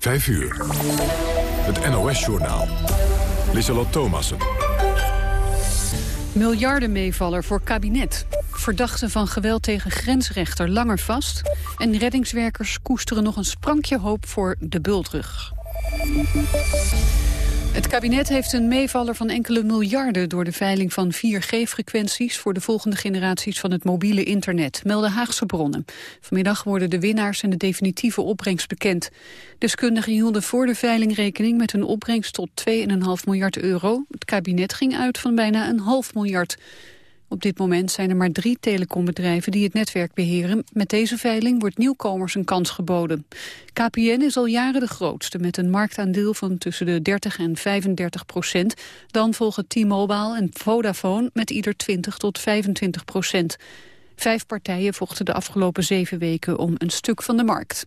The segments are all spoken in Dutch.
5 uur. Het NOS-journaal. Lissalot Thomassen. Miljardenmeevaller voor kabinet. Verdachten van geweld tegen grensrechter langer vast. En reddingswerkers koesteren nog een sprankje hoop voor de bultrug. Het kabinet heeft een meevaller van enkele miljarden... door de veiling van 4G-frequenties... voor de volgende generaties van het mobiele internet, melden Haagse bronnen. Vanmiddag worden de winnaars en de definitieve opbrengst bekend. Deskundigen hielden voor de veiling rekening met een opbrengst tot 2,5 miljard euro. Het kabinet ging uit van bijna een half miljard. Op dit moment zijn er maar drie telecombedrijven die het netwerk beheren. Met deze veiling wordt nieuwkomers een kans geboden. KPN is al jaren de grootste met een marktaandeel van tussen de 30 en 35 procent. Dan volgen T-Mobile en Vodafone met ieder 20 tot 25 procent. Vijf partijen vochten de afgelopen zeven weken om een stuk van de markt.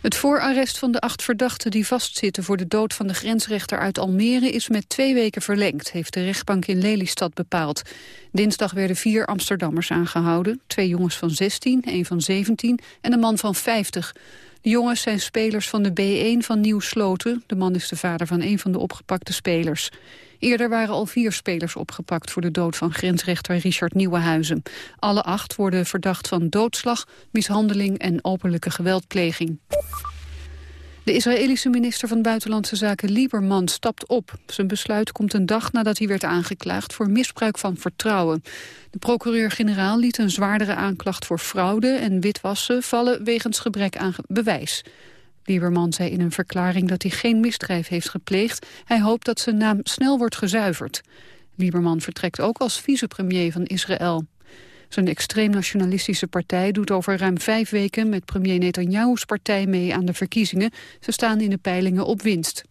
Het voorarrest van de acht verdachten die vastzitten voor de dood van de grensrechter uit Almere is met twee weken verlengd, heeft de rechtbank in Lelystad bepaald. Dinsdag werden vier Amsterdammers aangehouden, twee jongens van 16, een van 17 en een man van 50. De jongens zijn spelers van de B1 van Nieuw Sloten. De man is de vader van een van de opgepakte spelers. Eerder waren al vier spelers opgepakt voor de dood van grensrechter Richard Nieuwenhuizen. Alle acht worden verdacht van doodslag, mishandeling en openlijke geweldpleging. De Israëlische minister van Buitenlandse Zaken Lieberman stapt op. Zijn besluit komt een dag nadat hij werd aangeklaagd voor misbruik van vertrouwen. De procureur-generaal liet een zwaardere aanklacht voor fraude en witwassen vallen wegens gebrek aan bewijs. Lieberman zei in een verklaring dat hij geen misdrijf heeft gepleegd. Hij hoopt dat zijn naam snel wordt gezuiverd. Lieberman vertrekt ook als vicepremier van Israël. Zijn extreem-nationalistische partij doet over ruim vijf weken... met premier Netanyahu's partij mee aan de verkiezingen. Ze staan in de peilingen op winst.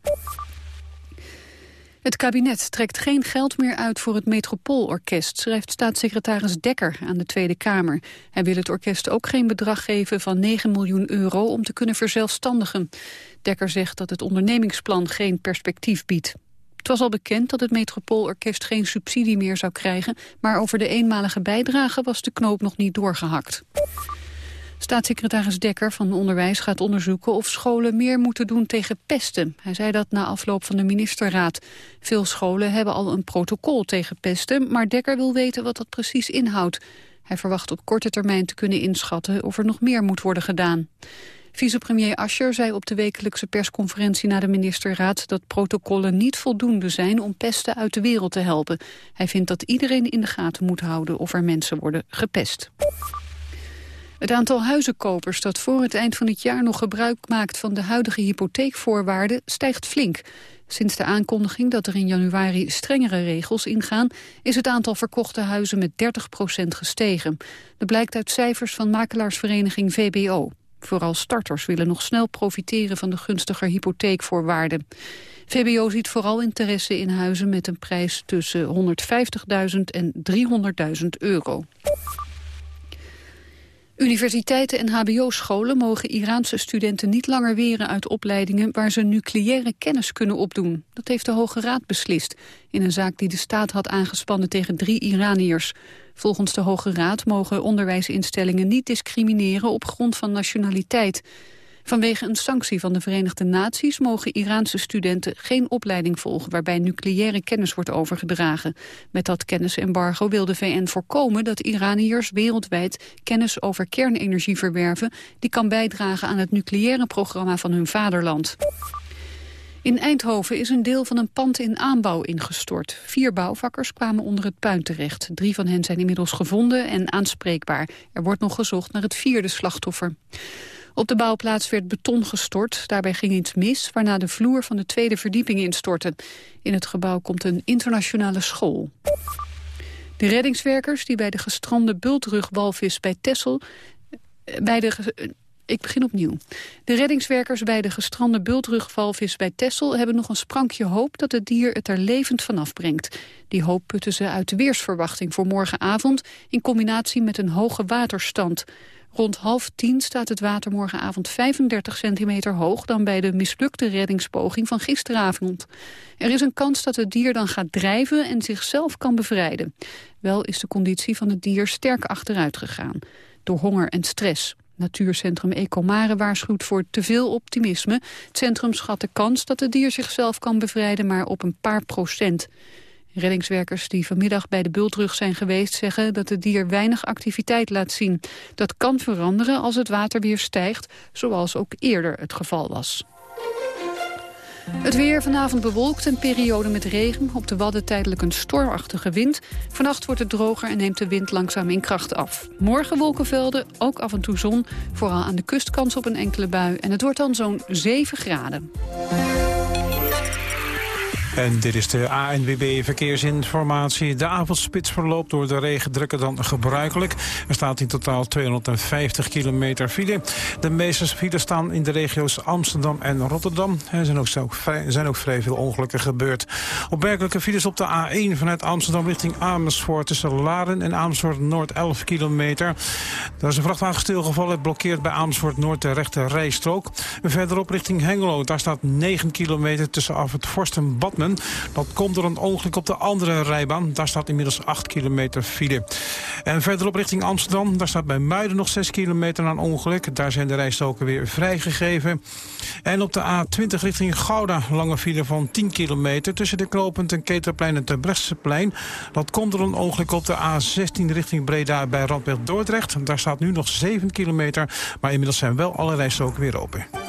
Het kabinet trekt geen geld meer uit voor het Metropoolorkest, schrijft staatssecretaris Dekker aan de Tweede Kamer. Hij wil het orkest ook geen bedrag geven van 9 miljoen euro om te kunnen verzelfstandigen. Dekker zegt dat het ondernemingsplan geen perspectief biedt. Het was al bekend dat het Metropoolorkest geen subsidie meer zou krijgen, maar over de eenmalige bijdrage was de knoop nog niet doorgehakt. Staatssecretaris Dekker van Onderwijs gaat onderzoeken of scholen meer moeten doen tegen pesten. Hij zei dat na afloop van de ministerraad. Veel scholen hebben al een protocol tegen pesten, maar Dekker wil weten wat dat precies inhoudt. Hij verwacht op korte termijn te kunnen inschatten of er nog meer moet worden gedaan. Vicepremier Ascher zei op de wekelijkse persconferentie na de ministerraad dat protocollen niet voldoende zijn om pesten uit de wereld te helpen. Hij vindt dat iedereen in de gaten moet houden of er mensen worden gepest. Het aantal huizenkopers dat voor het eind van het jaar nog gebruik maakt van de huidige hypotheekvoorwaarden stijgt flink. Sinds de aankondiging dat er in januari strengere regels ingaan... is het aantal verkochte huizen met 30% gestegen. Dat blijkt uit cijfers van makelaarsvereniging VBO. Vooral starters willen nog snel profiteren van de gunstiger hypotheekvoorwaarden. VBO ziet vooral interesse in huizen met een prijs tussen 150.000 en 300.000 euro. Universiteiten en hbo-scholen mogen Iraanse studenten niet langer weren uit opleidingen waar ze nucleaire kennis kunnen opdoen. Dat heeft de Hoge Raad beslist in een zaak die de staat had aangespannen tegen drie Iraniërs. Volgens de Hoge Raad mogen onderwijsinstellingen niet discrimineren op grond van nationaliteit. Vanwege een sanctie van de Verenigde Naties mogen Iraanse studenten geen opleiding volgen waarbij nucleaire kennis wordt overgedragen. Met dat kennisembargo wil de VN voorkomen dat Iraniërs wereldwijd kennis over kernenergie verwerven die kan bijdragen aan het nucleaire programma van hun vaderland. In Eindhoven is een deel van een pand in aanbouw ingestort. Vier bouwvakkers kwamen onder het puin terecht. Drie van hen zijn inmiddels gevonden en aanspreekbaar. Er wordt nog gezocht naar het vierde slachtoffer. Op de bouwplaats werd beton gestort. Daarbij ging iets mis, waarna de vloer van de tweede verdieping instortte. In het gebouw komt een internationale school. De reddingswerkers die bij de gestrande bultrugwalvis bij Tessel... Eh, bij de, eh, ik begin opnieuw. De reddingswerkers bij de gestrande bultrugvalvis bij Tessel hebben nog een sprankje hoop dat het dier het er levend vanaf brengt. Die hoop putten ze uit de weersverwachting voor morgenavond in combinatie met een hoge waterstand. Rond half tien staat het water morgenavond 35 centimeter hoog... dan bij de mislukte reddingspoging van gisteravond. Er is een kans dat het dier dan gaat drijven en zichzelf kan bevrijden. Wel is de conditie van het dier sterk achteruit gegaan. Door honger en stress. Natuurcentrum Ecomare waarschuwt voor te veel optimisme. Het centrum schat de kans dat het dier zichzelf kan bevrijden maar op een paar procent. Reddingswerkers die vanmiddag bij de bultrug zijn geweest zeggen dat het dier weinig activiteit laat zien. Dat kan veranderen als het water weer stijgt, zoals ook eerder het geval was. Het weer vanavond bewolkt, een periode met regen. Op de Wadden tijdelijk een stormachtige wind. Vannacht wordt het droger en neemt de wind langzaam in kracht af. Morgen wolkenvelden, ook af en toe zon. Vooral aan de kust kans op een enkele bui. En het wordt dan zo'n 7 graden. En dit is de ANWB Verkeersinformatie. De avondspits verloopt door de regen drukker dan gebruikelijk. Er staat in totaal 250 kilometer file. De meeste files staan in de regio's Amsterdam en Rotterdam. Er zijn ook, zijn ook vrij veel ongelukken gebeurd. Opmerkelijke files op de A1 vanuit Amsterdam richting Amersfoort... tussen Laren en Amersfoort Noord 11 kilometer. Daar is een vrachtwagen stilgevallen. Het blokkeert bij Amersfoort Noord de rechte rijstrook. Verderop richting Hengelo. Daar staat 9 kilometer tussen af het Forst en. Dat komt door een ongeluk op de andere rijbaan. Daar staat inmiddels 8 kilometer file. En verderop richting Amsterdam, daar staat bij Muiden nog 6 kilometer aan ongeluk. Daar zijn de rijstoken weer vrijgegeven. En op de A20 richting Gouda, lange file van 10 kilometer... tussen de knooppunt en Keterplein en Terbrechtseplein. Dat komt door een ongeluk op de A16 richting Breda bij Randweg Dordrecht. Daar staat nu nog 7 kilometer, maar inmiddels zijn wel alle rijstoken weer open.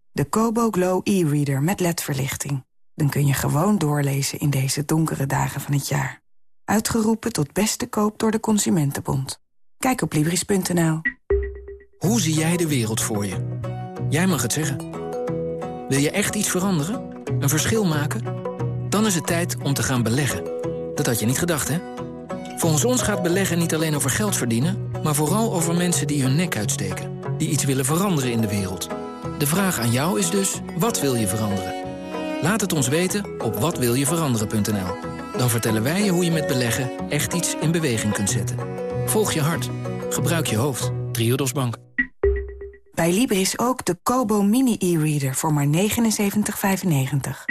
de Kobo Glow e-reader met ledverlichting. Dan kun je gewoon doorlezen in deze donkere dagen van het jaar. Uitgeroepen tot beste koop door de Consumentenbond. Kijk op Libris.nl. Hoe zie jij de wereld voor je? Jij mag het zeggen. Wil je echt iets veranderen? Een verschil maken? Dan is het tijd om te gaan beleggen. Dat had je niet gedacht, hè? Volgens ons gaat beleggen niet alleen over geld verdienen... maar vooral over mensen die hun nek uitsteken. Die iets willen veranderen in de wereld... De vraag aan jou is dus, wat wil je veranderen? Laat het ons weten op watwiljeveranderen.nl. Dan vertellen wij je hoe je met beleggen echt iets in beweging kunt zetten. Volg je hart. Gebruik je hoofd. Triodos Bank. Bij Libris ook de Kobo Mini e-reader voor maar 79,95.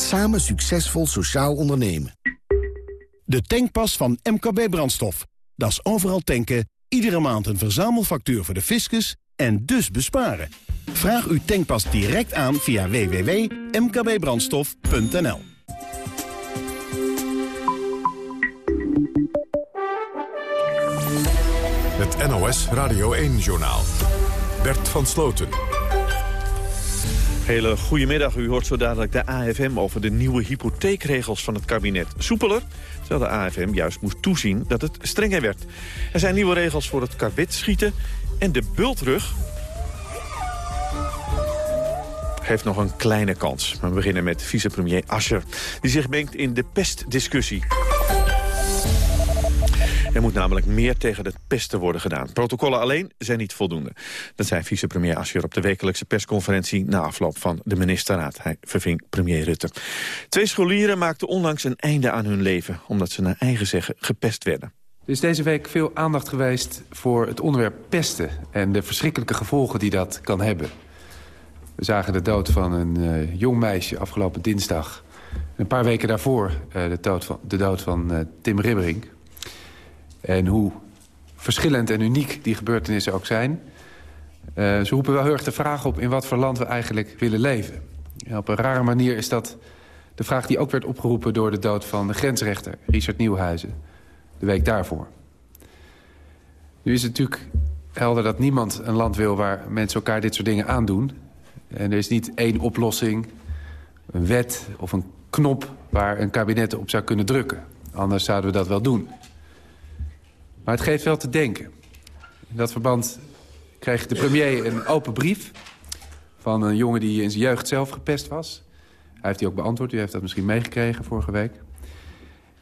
Samen succesvol sociaal ondernemen. De tankpas van MKB Brandstof. Dat is overal tanken, iedere maand een verzamelfactuur voor de fiscus en dus besparen. Vraag uw tankpas direct aan via www.mkbbrandstof.nl Het NOS Radio 1-journaal. Bert van Sloten. Hele goedemiddag. U hoort zo dadelijk de AFM over de nieuwe hypotheekregels van het kabinet. Soepeler, terwijl de AFM juist moest toezien dat het strenger werd. Er zijn nieuwe regels voor het karwitschieten en de bultrug heeft nog een kleine kans. we beginnen met vicepremier Ascher, die zich mengt in de pestdiscussie. Er moet namelijk meer tegen het pesten worden gedaan. Protocollen alleen zijn niet voldoende. Dat zei vicepremier Asscher op de wekelijkse persconferentie... na afloop van de ministerraad. Hij verving premier Rutte. Twee scholieren maakten onlangs een einde aan hun leven... omdat ze naar eigen zeggen gepest werden. Er is deze week veel aandacht geweest voor het onderwerp pesten... en de verschrikkelijke gevolgen die dat kan hebben. We zagen de dood van een uh, jong meisje afgelopen dinsdag. Een paar weken daarvoor uh, de, dood van, de dood van uh, Tim Ribbering... En hoe verschillend en uniek die gebeurtenissen ook zijn... Uh, ze roepen wel heel erg de vraag op in wat voor land we eigenlijk willen leven. Ja, op een rare manier is dat de vraag die ook werd opgeroepen... door de dood van de grensrechter Richard Nieuwhuizen, de week daarvoor. Nu is het natuurlijk helder dat niemand een land wil waar mensen elkaar dit soort dingen aandoen. En er is niet één oplossing, een wet of een knop waar een kabinet op zou kunnen drukken. Anders zouden we dat wel doen. Maar het geeft wel te denken. In dat verband kreeg de premier een open brief... van een jongen die in zijn jeugd zelf gepest was. Hij heeft die ook beantwoord. U heeft dat misschien meegekregen vorige week.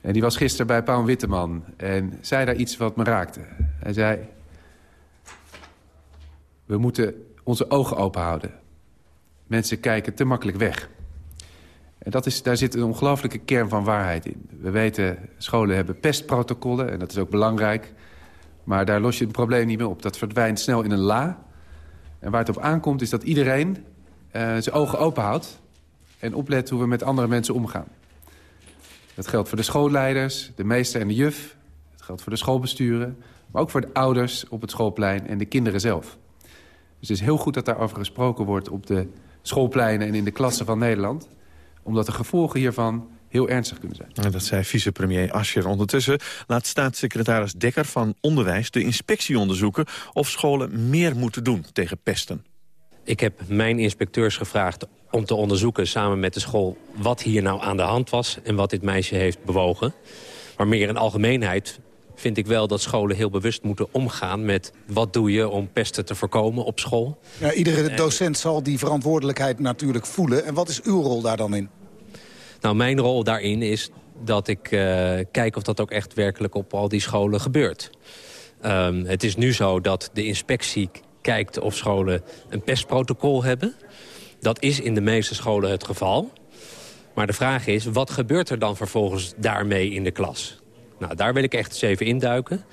En die was gisteren bij Paul Witteman en zei daar iets wat me raakte. Hij zei... We moeten onze ogen open houden. Mensen kijken te makkelijk weg. En dat is, daar zit een ongelooflijke kern van waarheid in. We weten, scholen hebben pestprotocollen en dat is ook belangrijk. Maar daar los je het probleem niet meer op. Dat verdwijnt snel in een la. En waar het op aankomt is dat iedereen uh, zijn ogen open houdt... en oplet hoe we met andere mensen omgaan. Dat geldt voor de schoolleiders, de meester en de juf. Dat geldt voor de schoolbesturen. Maar ook voor de ouders op het schoolplein en de kinderen zelf. Dus het is heel goed dat daarover gesproken wordt op de schoolpleinen en in de klassen van Nederland. Omdat de gevolgen hiervan heel ernstig kunnen zijn. En dat zei vicepremier Ascher. Ondertussen laat staatssecretaris Dekker van Onderwijs de inspectie onderzoeken... of scholen meer moeten doen tegen pesten. Ik heb mijn inspecteurs gevraagd om te onderzoeken samen met de school... wat hier nou aan de hand was en wat dit meisje heeft bewogen. Maar meer in algemeenheid vind ik wel dat scholen heel bewust moeten omgaan... met wat doe je om pesten te voorkomen op school. Ja, iedere docent zal die verantwoordelijkheid natuurlijk voelen. En wat is uw rol daar dan in? Nou, mijn rol daarin is dat ik uh, kijk of dat ook echt werkelijk op al die scholen gebeurt. Um, het is nu zo dat de inspectie kijkt of scholen een pestprotocol hebben. Dat is in de meeste scholen het geval. Maar de vraag is, wat gebeurt er dan vervolgens daarmee in de klas? Nou, daar wil ik echt eens even induiken.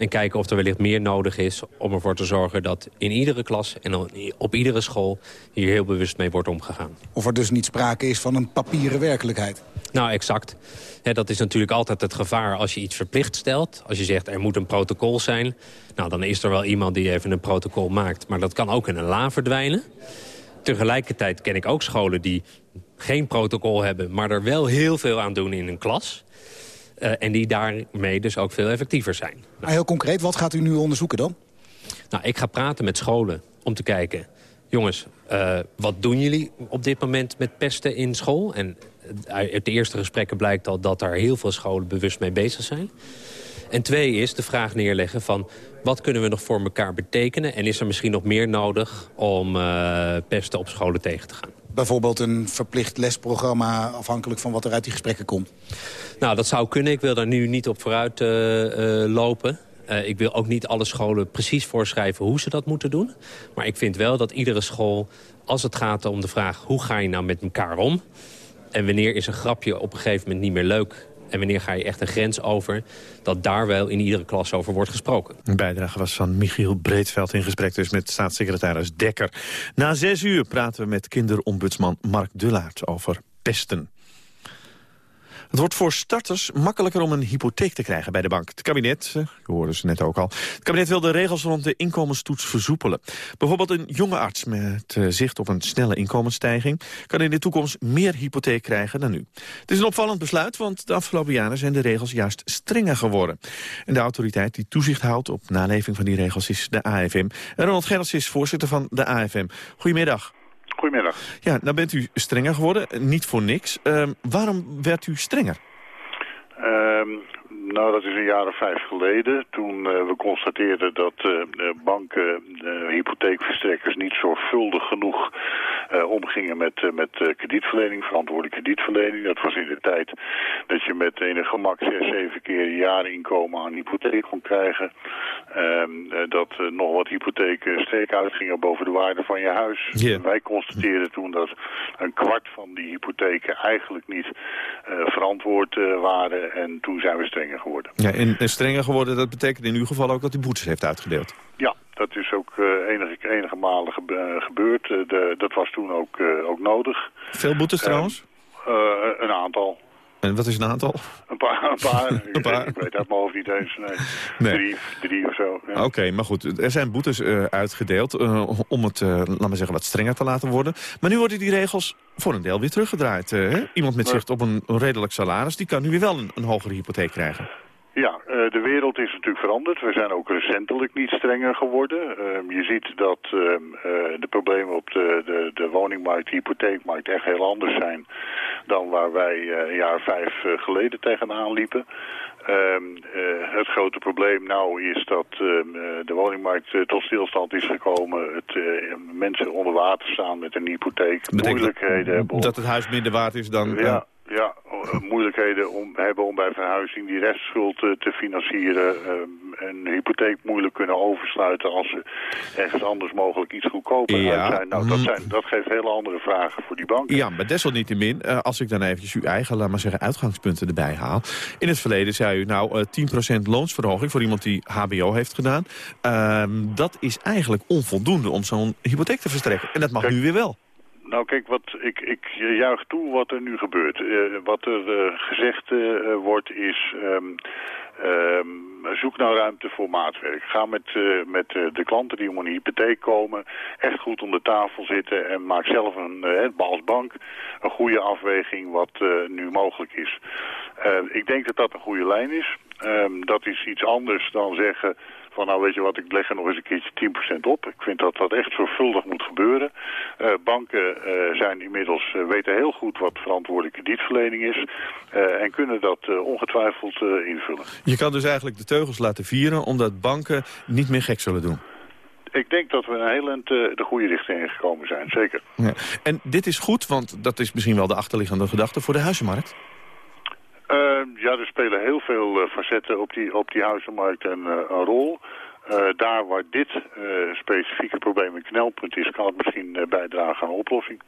En kijken of er wellicht meer nodig is om ervoor te zorgen dat in iedere klas en op iedere school hier heel bewust mee wordt omgegaan. Of er dus niet sprake is van een papieren werkelijkheid. Nou, exact. dat is natuurlijk altijd het gevaar als je iets verplicht stelt. Als je zegt er moet een protocol zijn. Nou, dan is er wel iemand die even een protocol maakt. Maar dat kan ook in een la verdwijnen. Tegelijkertijd ken ik ook scholen die geen protocol hebben... maar er wel heel veel aan doen in een klas. Uh, en die daarmee dus ook veel effectiever zijn. Nou, heel concreet, wat gaat u nu onderzoeken dan? Nou, ik ga praten met scholen om te kijken... jongens, uh, wat doen jullie op dit moment met pesten in school? En uit de eerste gesprekken blijkt al dat daar heel veel scholen bewust mee bezig zijn. En twee is de vraag neerleggen van wat kunnen we nog voor elkaar betekenen... en is er misschien nog meer nodig om uh, pesten op scholen tegen te gaan. Bijvoorbeeld een verplicht lesprogramma afhankelijk van wat er uit die gesprekken komt? Nou, dat zou kunnen. Ik wil daar nu niet op vooruit uh, uh, lopen. Uh, ik wil ook niet alle scholen precies voorschrijven hoe ze dat moeten doen. Maar ik vind wel dat iedere school, als het gaat om de vraag... hoe ga je nou met elkaar om... en wanneer is een grapje op een gegeven moment niet meer leuk... en wanneer ga je echt een grens over... dat daar wel in iedere klas over wordt gesproken. Een bijdrage was van Michiel Breedveld in gesprek dus met staatssecretaris Dekker. Na zes uur praten we met kinderombudsman Mark Dullaert over pesten. Het wordt voor starters makkelijker om een hypotheek te krijgen bij de bank. Het kabinet, je hoorde ze net ook al, het kabinet wil de regels rond de inkomenstoets versoepelen. Bijvoorbeeld een jonge arts met uh, zicht op een snelle inkomensstijging kan in de toekomst meer hypotheek krijgen dan nu. Het is een opvallend besluit, want de afgelopen jaren zijn de regels juist strenger geworden. En de autoriteit die toezicht houdt op naleving van die regels is de AFM. Ronald Gerrits is voorzitter van de AFM. Goedemiddag. Goedemiddag. Ja, nou bent u strenger geworden, niet voor niks. Uh, waarom werd u strenger? Uh, nou, dat is een jaar of vijf geleden. Toen uh, we constateerden dat uh, banken, hypotheekverstrekkers niet zorgvuldig genoeg omgingen met, met kredietverlening, verantwoordelijke kredietverlening. Dat was in de tijd dat je met enige gemak zes, zeven keer een jaar inkomen aan hypotheek kon krijgen. Ehm, dat nog wat hypotheken sterk uitgingen boven de waarde van je huis. Yeah. Wij constateerden toen dat een kwart van die hypotheken eigenlijk niet verantwoord waren. En toen zijn we strenger geworden. Ja, en, en, strenger geworden, dat betekent in uw geval ook dat u boetes heeft uitgedeeld? Ja, dat is ook uh, enige, enige malen gebe gebeurd. Uh, de, dat was toen ook, ook nodig. Veel boetes trouwens? een aantal. En wat is een aantal? Een paar. Een paar. een paar. Ik weet uit mijn hoofd niet eens. Nee. nee. Drie, drie of zo. Ja. Oké, okay, maar goed. Er zijn boetes uh, uitgedeeld uh, om het, uh, laat maar zeggen, wat strenger te laten worden. Maar nu worden die regels voor een deel weer teruggedraaid. Hè? Iemand met zicht op een, een, redelijk salaris, die kan nu weer wel een, een hogere hypotheek krijgen. Ja, uh, de wereld is natuurlijk veranderd. We zijn ook recentelijk niet strenger geworden. Uh, je ziet dat uh, de problemen op de, de, de woningmarkt, de hypotheekmarkt echt heel anders zijn dan waar wij een jaar vijf geleden tegenaan liepen. Ehm, het grote probleem nou is dat de woningmarkt tot stilstand is gekomen. Het, mensen onder water staan met een hypotheek, moeilijkheden hebben. Dat het huis minder waard is dan... Ja, ja, eh, moeilijkheden om, hebben om bij verhuizing die restschuld te financieren. Uh, een hypotheek moeilijk kunnen oversluiten als ze ergens anders mogelijk iets goedkoper ja. uit zijn. Nou, dat, mm. zijn, dat geeft hele andere vragen voor die banken. Ja, maar desalniettemin, uh, als ik dan eventjes uw eigen, laat maar zeggen, uitgangspunten erbij haal. In het verleden zei u nou uh, 10% loonsverhoging voor iemand die hbo heeft gedaan. Ehm, dat is eigenlijk onvoldoende om zo'n hypotheek te verstrekken. En dat mag nu weer wel. Nou kijk, wat, ik, ik juich toe wat er nu gebeurt. Uh, wat er uh, gezegd uh, wordt is... Um, um, zoek nou ruimte voor maatwerk. Ga met, met de klanten die om een hypotheek komen... echt goed om de tafel zitten en maak zelf een, als bank... een goede afweging wat nu mogelijk is. ik denk dat dat een goede lijn is. Um, dat is iets anders dan zeggen van nou weet je wat, ik leg er nog eens een keertje 10% op. Ik vind dat dat echt zorgvuldig moet gebeuren. Uh, banken uh, zijn inmiddels, uh, weten heel goed wat verantwoordelijke kredietverlening is. en kunnen dat ongetwijfeld invullen. Je kan dus eigenlijk de teugels laten vieren omdat banken niet meer gek zullen doen. Ik denk dat we een heel eind de goede richting gekomen zijn, zeker. Ja. En dit is goed, want dat is misschien wel de achterliggende gedachte voor de huizenmarkt. Uh, ja, er spelen heel veel uh, facetten op die, op die huizenmarkt en, uh, een rol. daar waar dit specifieke probleem een knelpunt is, kan het misschien bijdragen aan een oplossing.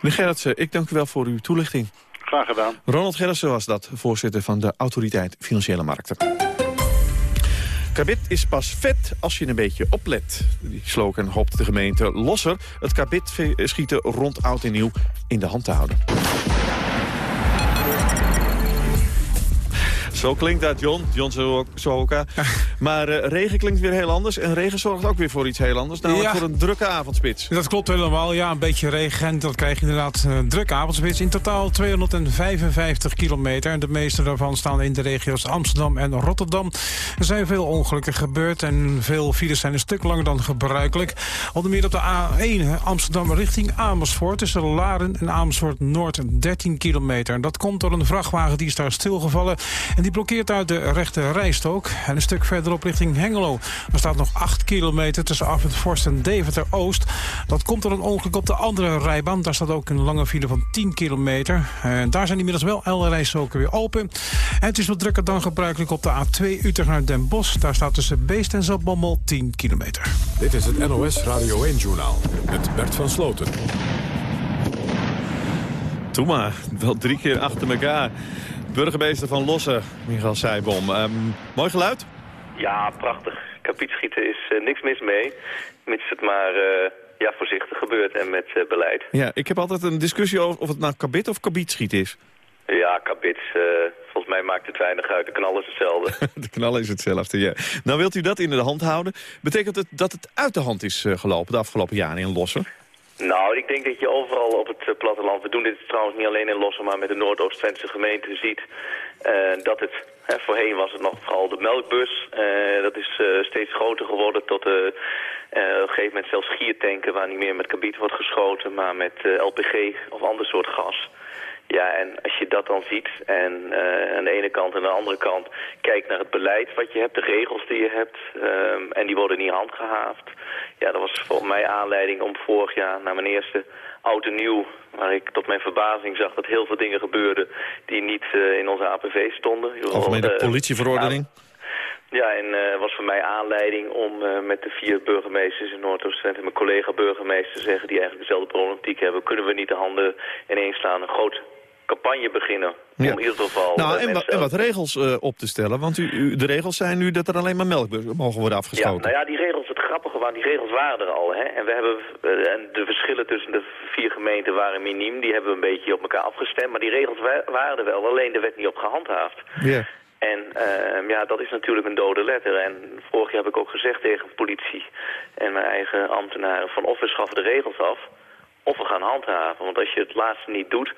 Meneer Gerritsen, ik dank u wel voor uw toelichting. Graag gedaan. Ronald Gerritsen was dat, voorzitter van de Autoriteit Financiële Markten. Kabit is pas vet als je een beetje oplet. Die slogan hoopt de gemeente Losser het kabit schieten rond oud en nieuw in de hand te houden. Zo klinkt dat, John. John Sohoka. Maar uh, regen klinkt weer heel anders. En regen zorgt ook weer voor iets heel anders. Namelijk voor een drukke avondspits. Dat klopt helemaal. Ja, een beetje regen. En dat krijg je inderdaad een drukke avondspits. In totaal 255 kilometer. En de meeste daarvan staan in de regio's Amsterdam en Rotterdam. Er zijn veel ongelukken gebeurd. En veel files zijn een stuk langer dan gebruikelijk. Onder meer op de A1 Amsterdam richting Amersfoort. Tussen Laren en Amersfoort Noord 13 kilometer. En dat komt door een vrachtwagen die is daar stilgevallen. En die blokkeert uit de rechte rijstok. En een stuk verderop richting Hengelo. Er staat nog 8 kilometer tussen Afrit en Deventer-Oost. Dat komt door een ongeluk op de andere rijbaan. Daar staat ook een lange file van 10 kilometer. En daar zijn inmiddels wel alle rijstroken weer open. En het is wat drukker dan gebruikelijk op de A2 Utrecht naar Den Bosch. Daar staat tussen Beest en Zaltbommel 10 kilometer. Dit is het NOS Radio 1-journaal met Bert van Sloten. Doe maar, wel drie keer achter elkaar. Burgemeester van Lossen, Michael Seibom. Um, mooi geluid? Ja, prachtig. Kapietschieten is uh, niks mis mee. Mits het maar uh, ja, voorzichtig gebeurt en met uh, beleid. Ja, ik heb altijd een discussie over of het nou kabit of kabietschiet is. Ja, kabits. volgens mij maakt het weinig uit. De knal is hetzelfde. de knal is hetzelfde, ja. Nou wilt u dat in de hand houden. Betekent het dat het uit de hand is gelopen de afgelopen jaren in Lossen? Nou, ik denk dat je overal op het eh, platteland, we doen dit trouwens niet alleen in Lossen, maar met de Noordoost-Twentse gemeente ziet, uh, dat het, hè, voorheen was het nog vooral de melkbus, uh, dat is steeds groter geworden tot op een gegeven moment zelfs giertanken waar niet meer met kabiet wordt geschoten, maar met LPG of ander soort gas. Ja, en als je dat dan ziet en uh, aan de ene kant en aan de andere kant kijkt naar het beleid wat je hebt, de regels die je hebt, um, en die worden niet handgehaafd. Ja, dat was voor mij aanleiding om vorig jaar naar mijn eerste oud en nieuw, waar ik tot mijn verbazing zag dat heel veel dingen gebeurden die niet uh, in onze APV stonden. Algemene uh, politieverordening? Ja, en uh, was voor mij aanleiding om uh, met de vier burgemeesters in Noordoost en mijn collega-burgemeester te zeggen die eigenlijk dezelfde problematiek hebben. Kunnen we niet de handen ineens slaan, een groot campagne beginnen. Om in ieder geval... Nou, en, en, wat regels uh, op te stellen. Want u, u, de regels zijn nu dat er alleen maar melk mogen worden afgeschoten. Ja, nou ja, die regels, het grappige waren, die regels waren er al. Hè? En, we hebben, uh, en de verschillen tussen de vier gemeenten waren miniem. Die hebben we een beetje op elkaar afgestemd. Maar die regels waren er wel, alleen er werd niet op gehandhaafd. Ja. En uh, ja, dat is natuurlijk een dode letter. En vorig jaar heb ik ook gezegd tegen politie en mijn eigen ambtenaren... van of we schaffen de regels af of we gaan handhaven. Want als je het laatste niet doet,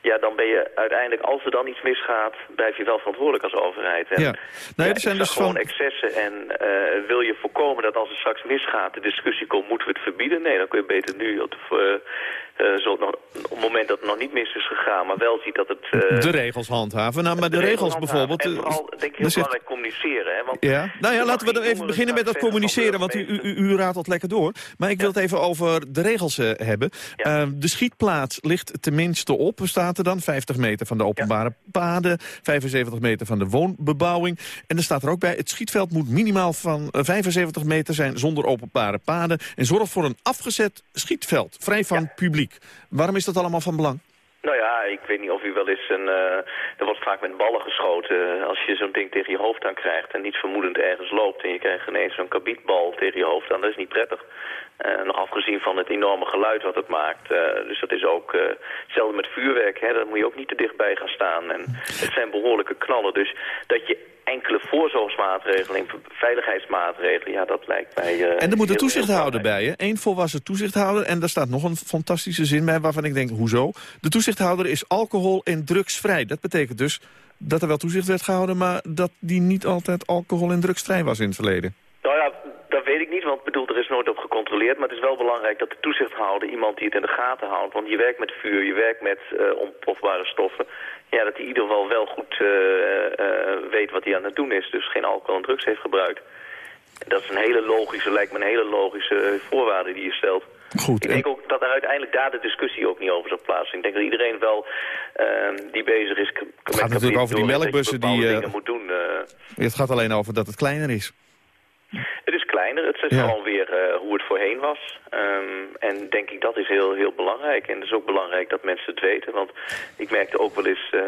ja, dan ben je uiteindelijk, als er dan iets misgaat, blijf je wel verantwoordelijk als overheid. En, ja. Nou, ja, er zijn dus gewoon van... excessen en uh, wil je voorkomen dat als het straks misgaat, de discussie komt, moeten we het verbieden? Nee, dan kun je beter nu, op, uh, uh, zo nog, op het moment dat het nog niet mis is gegaan, maar wel ziet dat het... de regels handhaven. Nou, maar de, de regels, regels bijvoorbeeld... En vooral, denk ik, heel belangrijk communiceren. Hè? Want ja, nou ja, laten we dan even beginnen met dat communiceren, want u, u, u, u raadt dat lekker door. Maar ik wil het even over de regels hebben. Ja. de schietplaats ligt tenminste op, staat er dan, 50 meter van de openbare ja. paden, 75 meter van de woonbebouwing. En er staat er ook bij, het schietveld moet minimaal van 75 meter zijn zonder openbare paden. En zorg voor een afgezet schietveld, vrij van ja. publiek. Waarom is dat allemaal van belang? Nou ja, ik weet niet of u wel eens een... Uh, er wordt vaak met ballen geschoten. Als je zo'n ding tegen je hoofd aan krijgt en niet vermoedend ergens loopt... en je krijgt ineens zo'n kabietbal tegen je hoofd aan, dat is niet prettig. Uh, nog afgezien van het enorme geluid wat het maakt. Dus dat is ook uh, hetzelfde met vuurwerk. Hè, daar moet je ook niet te dichtbij gaan staan. En het zijn behoorlijke knallen. Dus dat je enkele voorzorgsmaatregelen, veiligheidsmaatregelen, ja, dat lijkt mij... en er moet een toezichthouder bij, hè? Eén volwassen toezichthouder. En daar staat nog een fantastische zin bij waarvan ik denk, hoezo? De toezichthouder is alcohol- en drugsvrij. Dat betekent dus dat er wel toezicht werd gehouden... maar dat die niet altijd alcohol- en drugsvrij was in het verleden. Nou ja, dat weet ik niet, want bedoel, er is nooit op gecontroleerd. Maar het is wel belangrijk dat de toezichthouder, iemand die het in de gaten houdt... want je werkt met vuur, je werkt met uh, ontplofbare stoffen... ja, dat hij in ieder geval wel goed uh, uh, weet wat hij aan het doen is. Dus geen alcohol en drugs heeft gebruikt. Dat is een hele logische, lijkt me een hele logische voorwaarde die je stelt. Goed, ik denk ook dat er uiteindelijk daar de discussie ook niet over zal plaatsen. Ik denk dat iedereen wel uh, die bezig is... Het gaat natuurlijk over die melkbussen die... Uh, moet doen, uh... Het gaat alleen over dat het kleiner is. Het is kleiner. Het is ja. gewoon weer uh, hoe het voorheen was. Um, en denk ik dat is heel, heel belangrijk. En het is ook belangrijk dat mensen het weten. Want ik merkte ook wel eens... Uh,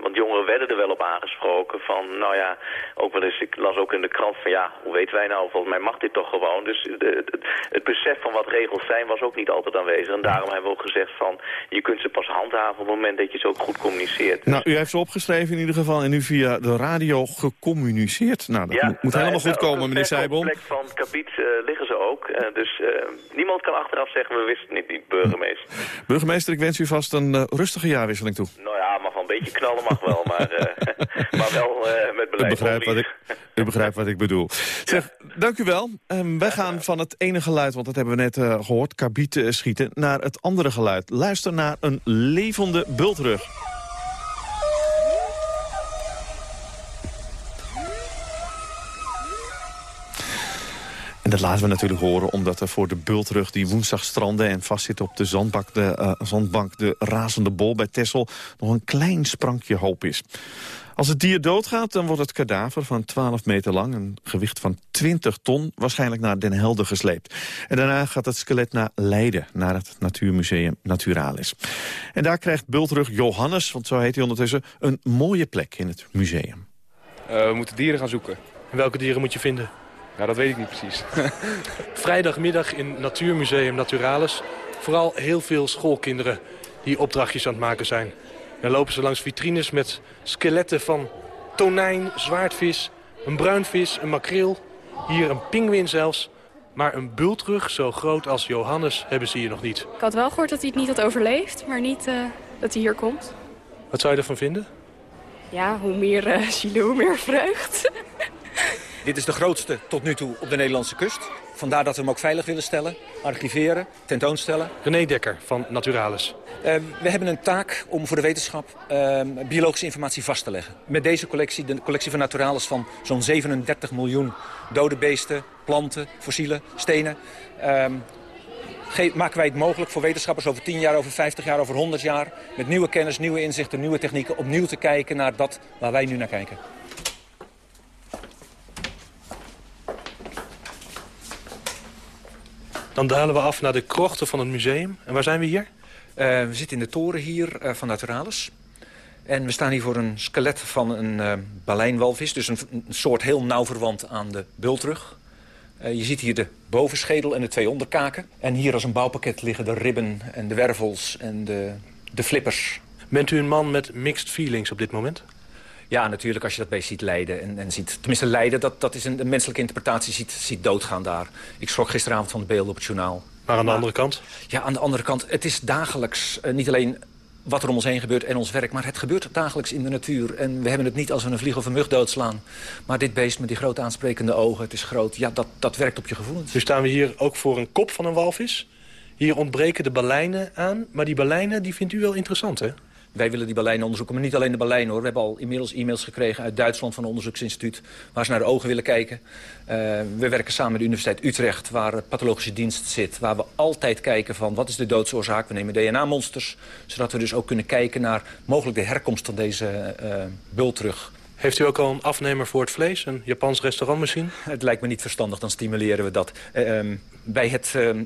want jongeren werden er wel op aangesproken van... Nou ja, ook wel eens... Ik las ook in de krant van ja, hoe weten wij nou? Volgens mij mag dit toch gewoon. Dus de, het, het besef van wat regels zijn was ook niet altijd aanwezig. En daarom hebben we ook gezegd van... Je kunt ze pas handhaven op het moment dat je ze ook goed communiceert. Nou, u heeft ze opgeschreven in ieder geval. En nu via de radio gecommuniceerd. Nou, dat ja, moet nou, helemaal goed komen, meneer Op de plek van Kabiet uh, liggen ze ook. Uh, dus uh, niemand kan achteraf zeggen, we wisten het niet, die burgemeester. Burgemeester, ik wens u vast een rustige jaarwisseling toe. Nou ja, mag wel een beetje knallen mag wel, maar, maar wel met beleid. U begrijpt, wat ik, u begrijpt wat ik bedoel. Zeg, dank u wel. Um, wij gaan van het ene geluid, want dat hebben we net gehoord, Kabiet schieten, naar het andere geluid. Luister naar een levende bultrug. Dat laten we natuurlijk horen omdat er voor de bultrug die woensdag strandde... en vastzit op de zandbank, de, uh, zandbank de razende bol bij Tessel... nog een klein sprankje hoop is. Als het dier doodgaat, dan wordt het kadaver van 12 meter lang... een gewicht van 20 ton, waarschijnlijk naar Den Helder gesleept. En daarna gaat het skelet naar Leiden, naar het Natuurmuseum Naturalis. En daar krijgt bultrug Johannes, want zo heet hij ondertussen... een mooie plek in het museum. Uh, we moeten dieren gaan zoeken. En welke dieren moet je vinden? Ja, dat weet ik niet precies. Vrijdagmiddag in Natuurmuseum Naturalis. Vooral heel veel schoolkinderen die opdrachtjes aan het maken zijn. Dan lopen ze langs vitrines met skeletten van tonijn, zwaardvis, een bruinvis, een makreel. Hier een pinguïn zelfs. Maar een bultrug zo groot als Johannes hebben ze hier nog niet. Ik had wel gehoord dat hij het niet had overleefd, maar niet uh, dat hij hier komt. Wat zou je ervan vinden? Ja, hoe meer uh, chile, hoe meer vreugd. Dit is de grootste tot nu toe op de Nederlandse kust. Vandaar dat we hem ook veilig willen stellen, archiveren, tentoonstellen. René Dekker van Naturalis. Uh, we hebben een taak om voor de wetenschap uh, biologische informatie vast te leggen. Met deze collectie, de collectie van Naturalis van zo'n 37 miljoen dode beesten, planten, fossielen, stenen... Uh, maken wij het mogelijk voor wetenschappers over 10 jaar, over 50 jaar, over 100 jaar... met nieuwe kennis, nieuwe inzichten, nieuwe technieken... opnieuw te kijken naar dat waar wij nu naar kijken. Dan dalen we af naar de krochten van het museum. En waar zijn we hier? Uh, we zitten in de toren hier uh, van Naturalis. En we staan hier voor een skelet van een uh, baleinwalvis. Dus een, een, soort heel nauw verwant aan de bultrug. je ziet hier de bovenschedel en de twee onderkaken. En hier als een bouwpakket liggen de ribben en de wervels en de, de flippers. Bent u een man met mixed feelings op dit moment? Ja, natuurlijk, als je dat beest ziet lijden. En, en ziet, tenminste, lijden, dat, dat is een, een menselijke interpretatie, ziet, ziet doodgaan daar. Ik schrok gisteravond van de beelden op het journaal. Maar aan de andere kant? Ja, aan de andere kant, het is dagelijks uh, niet alleen wat er om ons heen gebeurt en ons werk. Maar het gebeurt dagelijks in de natuur. En we hebben het niet als we een vlieg of een mug doodslaan. Maar dit beest met die grote aansprekende ogen, het is groot. Ja, dat, dat werkt op je gevoelens. Nu staan we hier ook voor een kop van een walvis. Hier ontbreken de baleinen aan. Maar die baleinen die vindt u wel interessant, hè? Wij willen die baleinen onderzoeken, maar niet alleen de baleinen hoor. We hebben al inmiddels e-mails gekregen uit Duitsland van een onderzoeksinstituut... waar ze naar de ogen willen kijken. Uh, we werken samen met de Universiteit Utrecht, waar pathologische dienst zit... waar we altijd kijken van wat is de doodsoorzaak. We nemen DNA-monsters, zodat we dus ook kunnen kijken naar mogelijk de herkomst van deze uh, bul terug. Heeft u ook al een afnemer voor het vlees? Een Japans restaurant misschien? Het lijkt me niet verstandig, dan stimuleren we dat. Uh, bij het uh,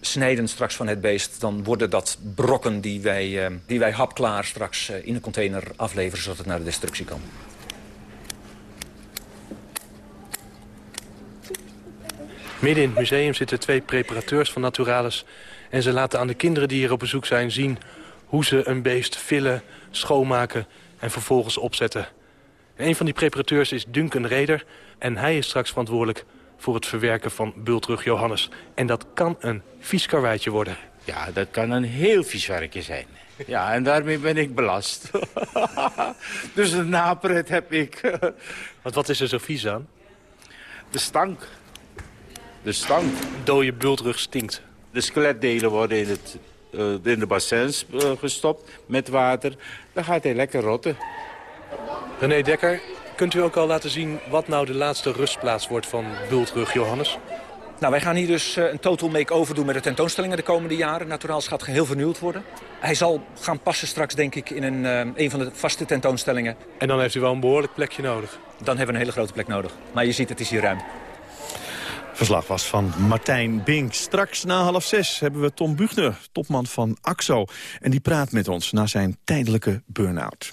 snijden straks van het beest... dan worden dat brokken die wij, uh, die wij hapklaar straks uh, in een container afleveren... zodat het naar de destructie kan. Midden in het museum zitten twee preparateurs van Naturalis... en ze laten aan de kinderen die hier op bezoek zijn zien... hoe ze een beest villen, schoonmaken en vervolgens opzetten... Een van die preparateurs is Duncan Reder. En hij is straks verantwoordelijk voor het verwerken van bultrug Johannes. En dat kan een vies karweitje worden. Ja, dat kan een heel vies werkje zijn. Ja, en daarmee ben ik belast. dus een napret heb ik. Want wat is er zo vies aan? De stank. De stank. Dode bultrug stinkt. De skeletdelen worden in, het, uh, in de bassins uh, gestopt met water. Dan gaat hij lekker rotten. René Dekker, kunt u ook al laten zien wat nou de laatste rustplaats wordt van Bultrug Johannes? Nou, wij gaan hier dus een total make-over doen met de tentoonstellingen de komende jaren. Naturaals gaat geheel vernieuwd worden. Hij zal gaan passen straks, denk ik, in een, uh, een van de vaste tentoonstellingen. En dan heeft u wel een behoorlijk plekje nodig? Dan hebben we een hele grote plek nodig. Maar je ziet, het is hier ruim. Verslag was van Martijn Bink. Straks na half zes hebben we Tom Buchner, topman van AXO. En die praat met ons na zijn tijdelijke burn-out.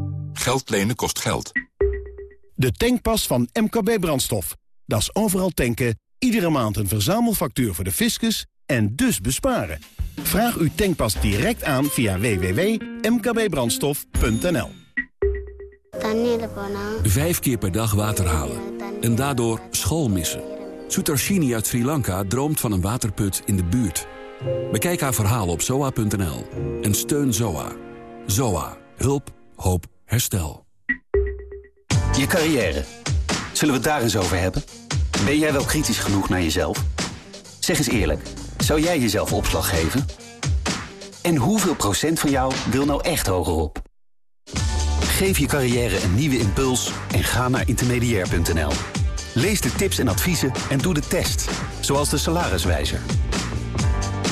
Geld lenen kost geld. De tankpas van MKB Brandstof. Dat is overal tanken, iedere maand een verzamelfactuur voor de fiscus en dus besparen. Vraag uw tankpas direct aan via www.mkbbrandstof.nl Vijf keer per dag water halen en daardoor school missen. Sutarshini uit Sri Lanka droomt van een waterput in de buurt. Bekijk haar verhaal op zoa.nl en steun Zoa. Zoa. Hulp. Hoop. Herstel. Je carrière. Zullen we het daar eens over hebben? Ben jij wel kritisch genoeg naar jezelf? Zeg eens eerlijk, zou jij jezelf opslag geven? En hoeveel procent van jou wil nou echt hogerop? Geef je carrière een nieuwe impuls en ga naar intermediair.nl. Lees de tips en adviezen en doe de test, zoals de salariswijzer.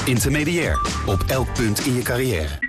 Intermediair, op elk punt in je carrière.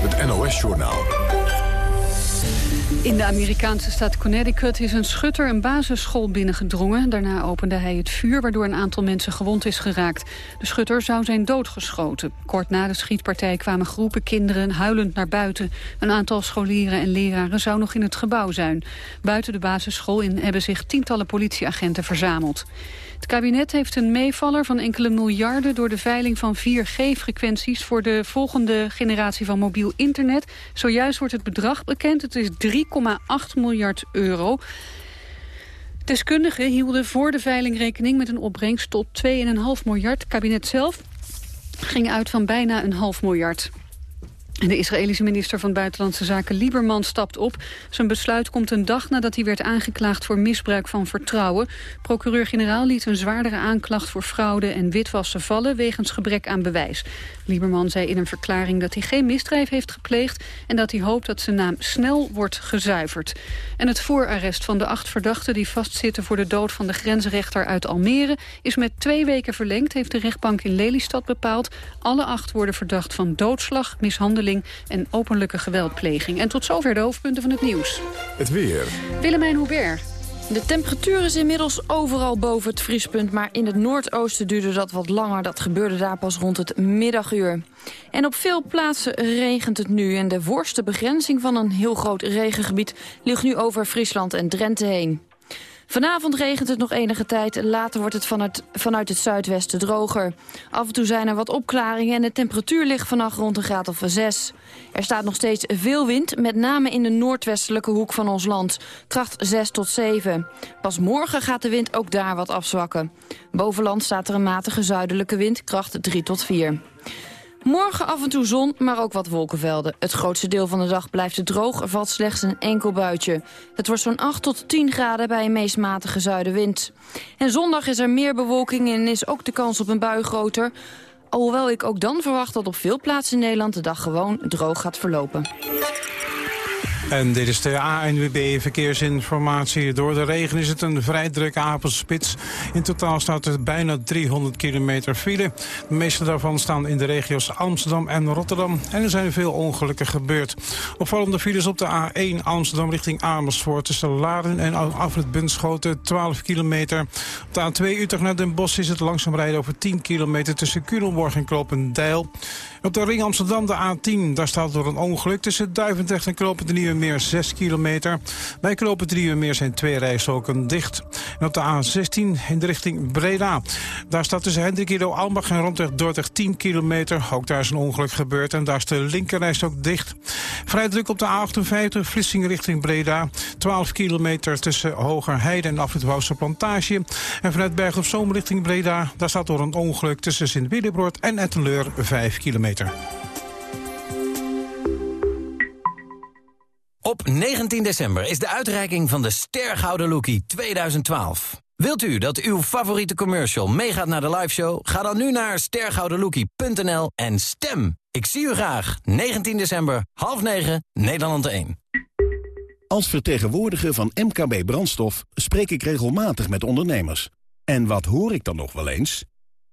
het NOS-journaal. In de Amerikaanse staat Connecticut is een schutter een basisschool binnengedrongen. Daarna opende hij het vuur, waardoor een aantal mensen gewond is geraakt. De schutter zou zijn doodgeschoten. Kort na de schietpartij kwamen groepen kinderen huilend naar buiten. Een aantal scholieren en leraren zou nog in het gebouw zijn. Buiten de basisschool in hebben zich tientallen politieagenten verzameld. Het kabinet heeft een meevaller van enkele miljarden... door de veiling van 4G-frequenties voor de volgende generatie van mobiel internet. Zojuist wordt het bedrag bekend. Het is 3,8 miljard euro. Deskundigen hielden voor de veiling rekening met een opbrengst tot 2,5 miljard. Het kabinet zelf ging uit van bijna een half miljard. De Israëlische minister van Buitenlandse Zaken Lieberman stapt op. Zijn besluit komt een dag nadat hij werd aangeklaagd voor misbruik van vertrouwen. Procureur-generaal liet een zwaardere aanklacht voor fraude en witwassen vallen wegens gebrek aan bewijs. Lieberman zei in een verklaring dat hij geen misdrijf heeft gepleegd en dat hij hoopt dat zijn naam snel wordt gezuiverd. En het voorarrest van de acht verdachten die vastzitten voor de dood van de grensrechter uit Almere is met twee weken verlengd, heeft de rechtbank in Lelystad bepaald. Alle acht worden verdacht van doodslag, mishandeling en openlijke geweldpleging. En tot zover de hoofdpunten van het nieuws. Het weer. Willemijn Hubert. De temperatuur is inmiddels overal boven het vriespunt... maar in het noordoosten duurde dat wat langer. Dat gebeurde daar pas rond het middaguur. En op veel plaatsen regent het nu... en de voorste begrenzing van een heel groot regengebied... ligt nu over Friesland en Drenthe heen. Vanavond regent het nog enige tijd. Later wordt het vanuit, het zuidwesten droger. Af en toe zijn er wat opklaringen en de temperatuur ligt vannacht rond een graad of 6. Er staat nog steeds veel wind, met name in de noordwestelijke hoek van ons land. Kracht 6 tot 7. Pas morgen gaat de wind ook daar wat afzwakken. Bovenland staat er een matige zuidelijke wind, kracht 3 tot 4. Morgen af en toe zon, maar ook wat wolkenvelden. Het grootste deel van de dag blijft het droog. Er valt slechts een enkel buitje. Het wordt zo'n 8 tot 10 graden bij een meest matige zuidenwind. En zondag is er meer bewolking en is ook de kans op een bui groter. Alhoewel ik ook dan verwacht dat op veel plaatsen in Nederland de dag gewoon droog gaat verlopen. En dit is de ANWB Verkeersinformatie. Door de regen is het een vrij drukke avondspits. In totaal staat er bijna 300 kilometer file. De meeste daarvan staan in de regio's Amsterdam en Rotterdam. En er zijn veel ongelukken gebeurd. Opvallende files op de A1 Amsterdam richting Amersfoort... tussen Laren en Afrit Bunschoten, 12 kilometer. Op de A2 Utrecht naar Den Bosch is het langzaam rijden over 10 kilometer... tussen Culemborg en Klopendijl. Op de ring Amsterdam de A10, daar staat door een ongeluk... tussen Duivendrecht en Klopen de Nieuwe Meer 6 kilometer. Bij Knopen de Meer zijn twee rijstroken dicht. En op de A16 in de richting Breda. Daar staat tussen Hendrikido, Albach en rondweg Dordrecht 10 kilometer. Ook daar is een ongeluk gebeurd en daar is de linkerrijstrook dicht. Vrij druk op de A58, Vlissingen richting Breda. 12 kilometer tussen Hogerheide en Afrit Plantage. En vanuit Berg op Zoom richting Breda, daar staat door een ongeluk tussen Sint-Willebroord en Ettenleur 5 kilometer. Op 19 december is de uitreiking van de Stergouden Lookie 2012. Wilt u dat uw favoriete commercial meegaat naar de liveshow? Ga dan nu naar stergoudenlookie.nl en stem. Ik zie u graag. 19 december, half 9, Nederland 1. Als vertegenwoordiger van MKB Brandstof spreek ik regelmatig met ondernemers. En wat hoor ik dan nog wel eens?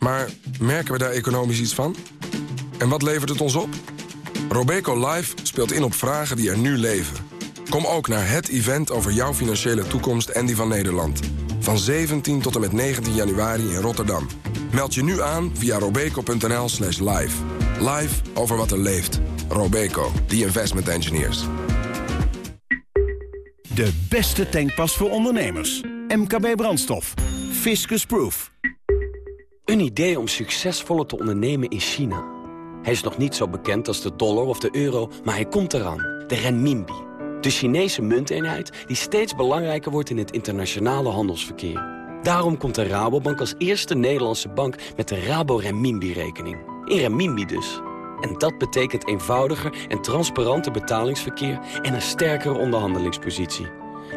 Maar merken we daar economisch iets van? En wat levert het ons op? Robeco Live speelt in op vragen die er nu leven. Kom ook naar het event over jouw financiële toekomst en die van Nederland. Van 17 tot en met 19 januari in Rotterdam. Meld je nu aan via robeco.nl slash live. Live over wat er leeft. Robeco, the investment engineers. De beste tankpas voor ondernemers. MKB Brandstof. Fiscus Proof. Een idee om succesvoller te ondernemen in China. Hij is nog niet zo bekend als de dollar of de euro, maar hij komt eraan. De renminbi. De Chinese munteenheid die steeds belangrijker wordt in het internationale handelsverkeer. Daarom komt de Rabobank als eerste Nederlandse bank met de Rabo Renminbi-rekening. In renminbi dus. En dat betekent eenvoudiger en transparanter betalingsverkeer en een sterkere onderhandelingspositie.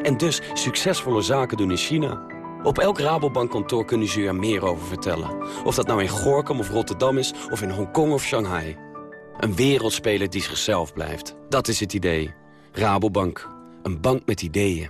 En dus succesvolle zaken doen in China. Op elk Rabobankkantoor kunnen ze u er meer over vertellen. Of dat nou in Gorkum of Rotterdam is, of in Hongkong of Shanghai. Een wereldspeler die zichzelf blijft. Dat is het idee. Rabobank. Een bank met ideeën.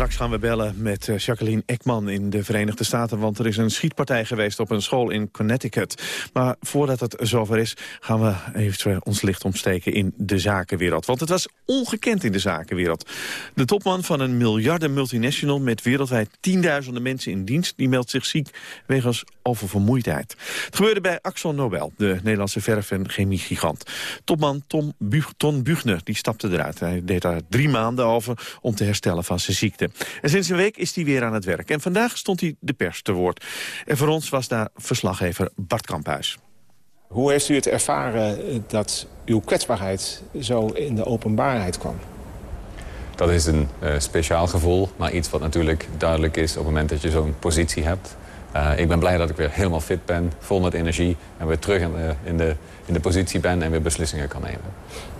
Straks gaan we bellen met eh, Jacqueline Ekman in de Verenigde Staten... want er is een schietpartij geweest op een school in Connecticut. Maar voordat het zover is, gaan we even ons licht omsteken in de zakenwereld. Want het was ongekend in de zakenwereld. De topman van een miljarden multinational met wereldwijd tienduizenden mensen in dienst... die meldt zich ziek wegens oververmoeidheid. Het gebeurde bij Axel Nobel, de Nederlandse verf- en chemiegigant. Topman Tom Buchner die stapte eruit. Hij deed daar drie maanden over om te herstellen van zijn ziekte. En sinds een week is hij weer aan het werk. En vandaag stond hij de pers te woord. En voor ons was daar verslaggever Bart Kamphuis. Hoe heeft u het ervaren eh, dat uw kwetsbaarheid zo in de openbaarheid kwam? Dat is een uh, speciaal gevoel, maar iets wat natuurlijk duidelijk is op het moment dat je zo'n positie hebt. Uh, ik ben blij dat ik weer helemaal fit ben, vol met energie en weer terug in de, in de, in de positie ben en weer beslissingen kan nemen.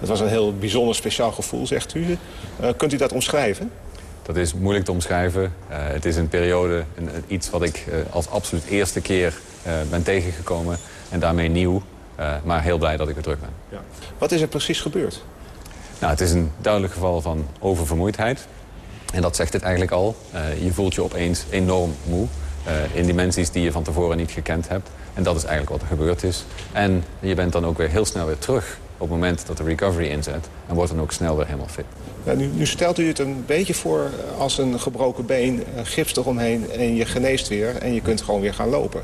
Het was een heel bijzonder speciaal gevoel, zegt u. Uh, kunt u dat omschrijven? Dat is moeilijk te omschrijven. Uh, het is een periode, een, iets wat ik als absoluut eerste keer ben tegengekomen en daarmee nieuw. maar heel blij dat ik weer terug ben. Ja. Wat is er precies gebeurd? Nou, het is een duidelijk geval van oververmoeidheid. En dat zegt het eigenlijk al. je voelt je opeens enorm moe. In dimensies die je van tevoren niet gekend hebt. En dat is eigenlijk wat er gebeurd is. En je bent dan ook weer heel snel weer terug op het moment dat de recovery inzet. En wordt dan ook snel weer helemaal fit. Nu, nu, stelt u het een beetje voor als een gebroken been, gips eromheen en je geneest weer. En je kunt gewoon weer gaan lopen.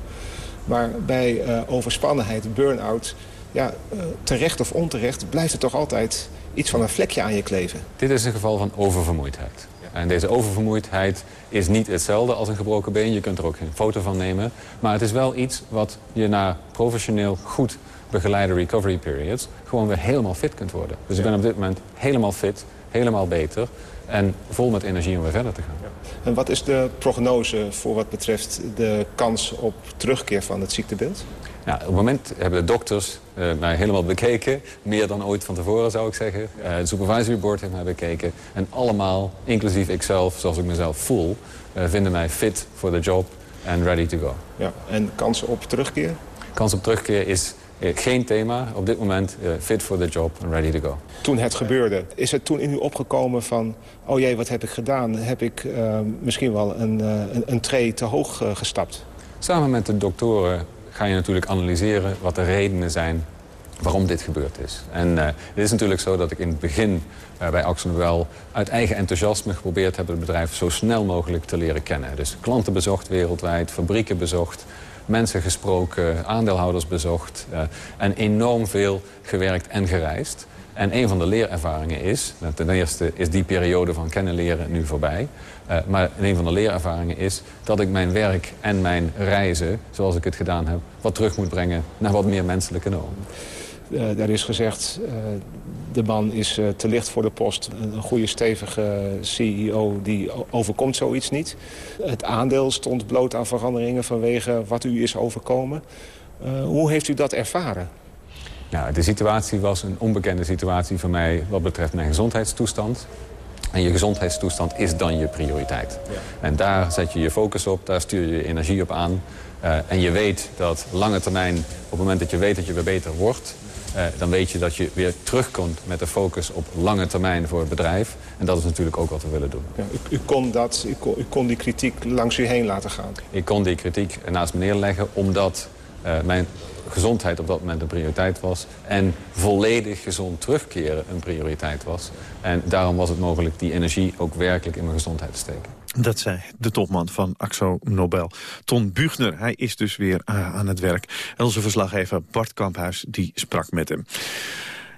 Maar bij uh, overspannenheid, burn-out, ja, uh, terecht of onterecht... blijft er toch altijd iets van een vlekje aan je kleven. Dit is een geval van oververmoeidheid. En deze oververmoeidheid is niet hetzelfde als een gebroken been. Je kunt er ook geen foto van nemen. Maar het is wel iets wat je na professioneel goed begeleide recovery periods... gewoon weer helemaal fit kunt worden. Dus ik ben op dit moment helemaal fit, helemaal beter... en vol met energie om weer verder te gaan. En wat is de prognose voor wat betreft de kans op terugkeer van het ziektebeeld? Ja, op het moment hebben de dokters uh, mij helemaal bekeken. Meer dan ooit van tevoren zou ik zeggen. Uh, het supervisory board heeft mij bekeken. En allemaal, inclusief ikzelf, zoals ik mezelf voel... Uh, vinden mij fit voor de job en ready to go. Ja, en kans op terugkeer? Kans op terugkeer is geen thema. Op dit moment fit for the job and ready to go. Toen het gebeurde, is het toen in u opgekomen van... oh jee, wat heb ik gedaan? Heb ik misschien wel een, een, een tree te hoog gestapt? Samen met de doktoren ga je natuurlijk analyseren wat de redenen zijn waarom dit gebeurd is. En uh, het is natuurlijk zo dat ik in het begin uh, bij Axel wel uit eigen enthousiasme geprobeerd heb het bedrijf zo snel mogelijk te leren kennen. Dus klanten bezocht wereldwijd, fabrieken bezocht, mensen gesproken, aandeelhouders bezocht uh, en enorm veel gewerkt en gereisd. En een van de leerervaringen is, ten eerste is die periode van kennen leren nu voorbij. Uh, maar een van de leerervaringen is dat ik mijn werk en mijn reizen, zoals ik het gedaan heb, wat terug moet brengen naar wat meer menselijke normen. Uh, er is gezegd, uh, de man is uh, te licht voor de post. Een goede stevige CEO die overkomt zoiets niet. Het aandeel stond bloot aan veranderingen vanwege wat u is overkomen. hoe heeft u dat ervaren? Nou, de situatie was een onbekende situatie voor mij wat betreft mijn gezondheidstoestand. En je gezondheidstoestand is dan je prioriteit. Ja. En daar zet je je focus op, daar stuur je je energie op aan. Uh, en je weet dat lange termijn, op het moment dat je weet dat je weer beter wordt... Uh, dan weet je dat je weer terugkomt met de focus op lange termijn voor het bedrijf. En dat is natuurlijk ook wat we willen doen. Ja, u, u, kon dat, u, kon, u kon die kritiek langs u heen laten gaan? Ik kon die kritiek naast me neerleggen omdat uh, mijn gezondheid op dat moment een prioriteit was. En volledig gezond terugkeren een prioriteit was. En daarom was het mogelijk die energie ook werkelijk in mijn gezondheid te steken. Dat zei de topman van Axo Nobel. Ton Buchner, hij is dus weer uh, aan het werk. En onze verslaggever Bart Kamphuis, die sprak met hem.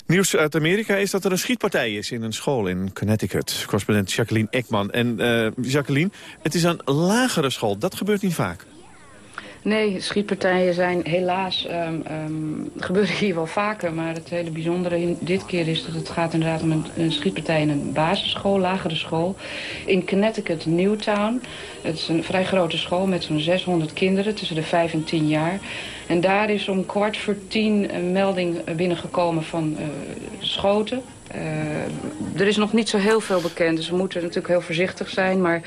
Nieuws uit Amerika is dat er een schietpartij is in een school in Connecticut. Correspondent Jacqueline Ekman. En uh, Jacqueline, het is een lagere school. Dat gebeurt niet vaak. Nee, schietpartijen zijn helaas, um, um, gebeuren hier wel vaker. Maar het hele bijzondere in dit keer is dat het gaat inderdaad om een, schietpartij in een basisschool, lagere school. In Connecticut, Newtown. Het is een vrij grote school met zo'n 600 kinderen tussen de 5 en 10 jaar. En daar is om kwart voor tien een melding binnengekomen van uh, schoten. Uh, er is nog niet zo heel veel bekend, dus we moeten natuurlijk heel voorzichtig zijn. Maar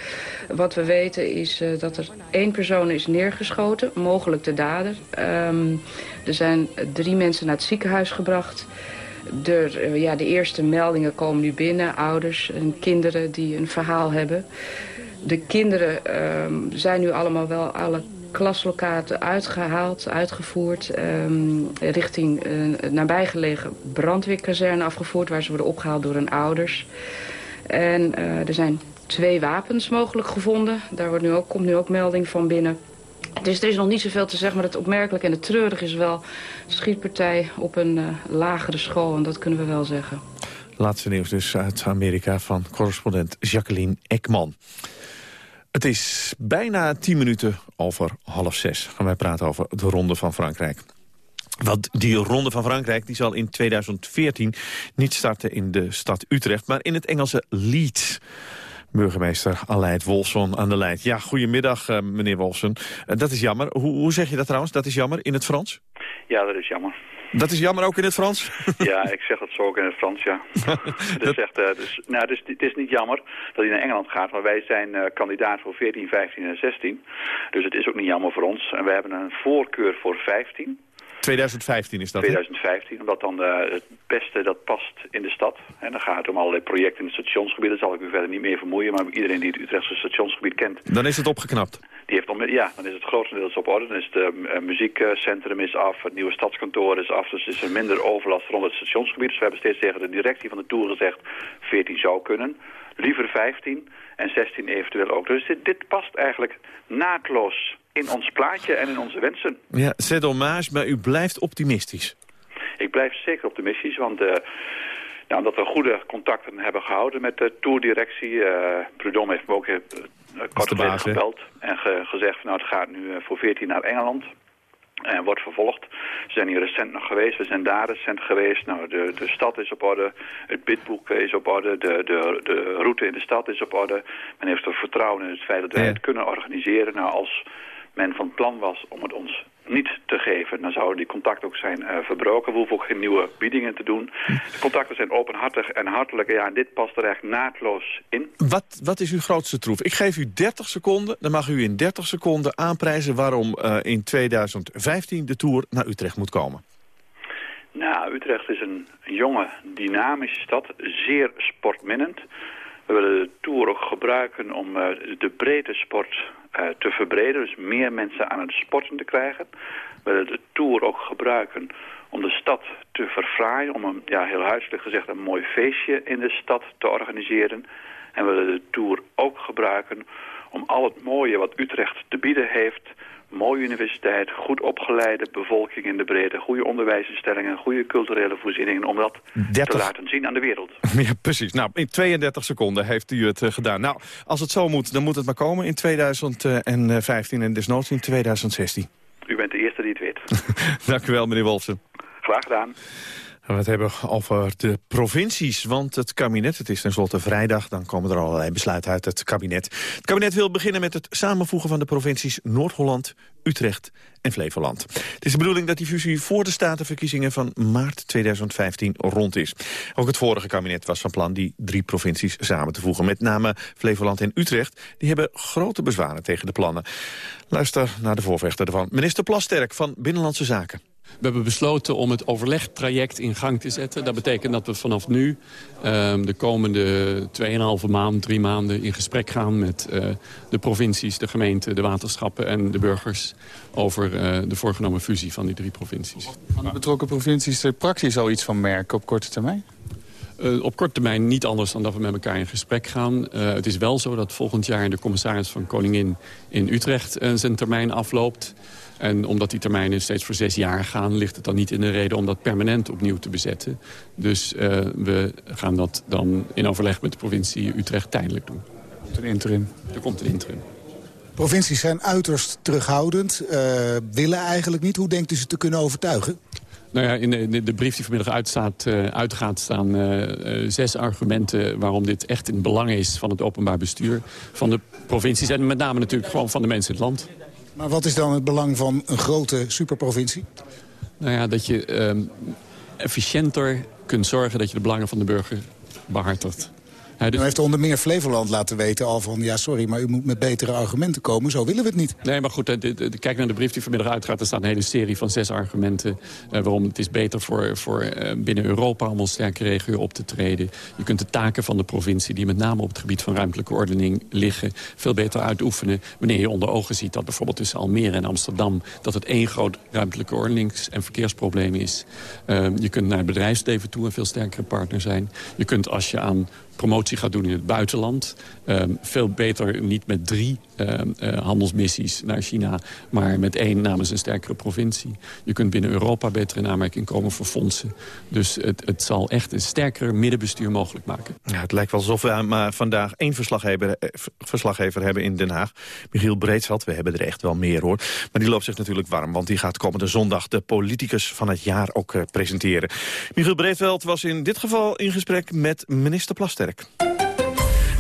wat we weten is uh, dat er één persoon is neergeschoten, mogelijk de dader. Um, er zijn drie mensen naar het ziekenhuis gebracht. De, uh, ja, de eerste meldingen komen nu binnen, ouders en kinderen die een verhaal hebben. De kinderen ehm, zijn nu allemaal wel alle klaslokaten uitgehaald, uitgevoerd... Ehm, richting een nabijgelegen brandweerkazerne afgevoerd... waar ze worden opgehaald door hun ouders. En er zijn twee wapens mogelijk gevonden. Daar wordt nu ook, komt nu ook melding van binnen. Dus er is nog niet zoveel te zeggen, maar het opmerkelijk en het treurig is wel... schietpartij op een uh, lagere school, en dat kunnen we wel zeggen. Laatste nieuws dus uit Amerika van correspondent Jacqueline Ekman. Het is bijna tien minuten over half zes. Gaan wij praten over de Ronde van Frankrijk. Want die Ronde van Frankrijk die zal in 2014 niet starten in de stad Utrecht... maar in het Engelse Leeds. Burgemeester Aleid Wolfson aan de lijn. Ja, goedemiddag uh, meneer Wolfson. Uh, dat is jammer. Hoe, hoe zeg je dat trouwens? Dat is jammer in het Frans? Ja, dat is jammer. Dat is jammer ook in het Frans? ja, ik zeg het zo ook in het Frans, ja. dat... zegt, uh, dus, nou, dus, het is niet jammer dat hij naar Engeland gaat, maar wij zijn kandidaat voor 14, 15 en 16. Dus het is ook niet jammer voor ons. En wij hebben een voorkeur voor 15. 2015 is dat, 2015, omdat dan uh, het beste dat past in de stad. En dan gaat het om allerlei projecten in het stationsgebied. Daar zal ik u verder niet meer vermoeien. Maar iedereen die het Utrechtse stationsgebied kent... Dan is het opgeknapt? Die heeft om, ja, dan is het grotendeels op orde. Dan is het uh, muziekcentrum is af, het nieuwe stadskantoor is af. Dus is er minder overlast rond het stationsgebied. Dus we hebben steeds tegen de directie van de Tour gezegd... 14 zou kunnen, liever 15 en 16 eventueel ook. Dus dit, dit past eigenlijk naadloos in ons plaatje en in onze wensen. Ja, c'est dommage, maar u blijft optimistisch. Ik blijf zeker optimistisch, want... Uh, ja, omdat we goede contacten hebben gehouden met de tourdirectie. Uh, Prudhomme heeft me ook uh, kort geleden gebeld en ge gezegd... Van, nou, het gaat nu voor 14 naar Engeland en wordt vervolgd. We zijn hier recent nog geweest, we zijn daar recent geweest. Nou, de, de stad is op orde, het bidboek is op orde, de, de, de route in de stad is op orde. Men heeft er vertrouwen in het feit dat wij het kunnen organiseren. Nou, als men van plan was om het ons niet te geven, dan zouden die contacten ook zijn uh, verbroken. We hoeven ook geen nieuwe biedingen te doen. De contacten zijn openhartig en hartelijk. Ja, en dit past er echt naadloos in. Wat, wat is uw grootste troef? Ik geef u 30 seconden. Dan mag u in 30 seconden aanprijzen waarom uh, in 2015 de Tour naar Utrecht moet komen. Nou, Utrecht is een jonge, dynamische stad. Zeer sportminnend. We willen de Tour ook gebruiken om uh, de breedte sport uh, te verbreden. Dus meer mensen aan het sporten te krijgen. We willen de Tour ook gebruiken om de stad te verfraaien. Om een, ja, heel huiselijk gezegd, een mooi feestje in de stad te organiseren. En we willen de Tour ook gebruiken om al het mooie wat Utrecht te bieden heeft mooie universiteit, goed opgeleide bevolking in de breedte... goede onderwijsinstellingen, goede culturele voorzieningen... om dat te laten zien aan de wereld. Ja, precies. Nou, in 32 seconden heeft u het uh, gedaan. Nou, als het zo moet, dan moet het maar komen in 2015 en desnoods in 2016. U bent de eerste die het weet. Dank u wel, meneer Wolfsen. Graag gedaan. We het hebben over de provincies, want het kabinet, het is tenslotte vrijdag... dan komen er allerlei besluiten uit het kabinet. Het kabinet wil beginnen met het samenvoegen van de provincies Noord-Holland, Utrecht en Flevoland. Het is de bedoeling dat die fusie voor de statenverkiezingen van maart 2015 rond is. Ook het vorige kabinet was van plan die drie provincies samen te voegen. Met name Flevoland en Utrecht, die hebben grote bezwaren tegen de plannen. Luister naar de voorvechter ervan, minister Plasterk van Binnenlandse Zaken. We hebben besloten om het overlegtraject in gang te zetten. Dat betekent dat we vanaf nu uh, de komende 2,5 maand, drie maanden... in gesprek gaan met uh, de provincies, de gemeenten, de waterschappen en de burgers... over uh, de voorgenomen fusie van die drie provincies. Gaan de betrokken provincies er praktisch al iets van merken op korte termijn? Uh, op korte termijn niet anders dan dat we met elkaar in gesprek gaan. Uh, het is wel zo dat volgend jaar de commissaris van Koningin in Utrecht uh, zijn termijn afloopt. En omdat die termijnen steeds voor zes jaar gaan... ligt het dan niet in de reden om dat permanent opnieuw te bezetten. Dus uh, we gaan dat dan in overleg met de provincie Utrecht tijdelijk doen. Er komt een interim. Er komt een interim. Provincies zijn uiterst terughoudend, uh, willen eigenlijk niet. Hoe denkt u ze te kunnen overtuigen? Nou ja, in de, de, brief die vanmiddag uitstaat, uh, uitgaat staan uh, uh, zes argumenten... waarom dit echt in belang is van het openbaar bestuur van de provincies... en met name natuurlijk gewoon van de mensen in het land. Maar wat is dan het belang van een grote superprovincie? Nou ja, dat je uh, efficiënter kunt zorgen dat je de belangen van de burger behartigt. Dus... U heeft onder meer Flevoland laten weten al van... ja, sorry, maar u moet met betere argumenten komen. Zo willen we het niet. Nee, maar goed, de, de, de, kijk naar de brief die vanmiddag uitgaat. Er staat een hele serie van zes argumenten... Uh, waarom het is beter voor, voor uh, binnen Europa om als sterke regio op te treden. Je kunt de taken van de provincie, die met name op het gebied van ruimtelijke ordening liggen... veel beter uitoefenen wanneer je onder ogen ziet dat bijvoorbeeld tussen Almere en Amsterdam... dat het één groot ruimtelijke ordenings- en verkeersprobleem is. Uh, je kunt naar het bedrijfsleven toe een veel sterkere partner zijn. Je kunt als je aan promotie gaat doen in het buitenland. Um, veel beter niet met drie handelsmissies naar China... maar met één namens een sterkere provincie. Je kunt binnen Europa beter in aanmerking komen voor fondsen. Dus het, het zal echt een sterker middenbestuur mogelijk maken. Ja, het lijkt wel alsof we maar vandaag één verslaggever, eh, verslaggever hebben in Den Haag. Michiel Breedveld, we hebben er echt wel meer hoor. Maar die loopt zich natuurlijk warm, want die gaat komende zondag... de politicus van het jaar ook presenteren. Michiel Breedveld was in dit geval in gesprek met minister Plasterk.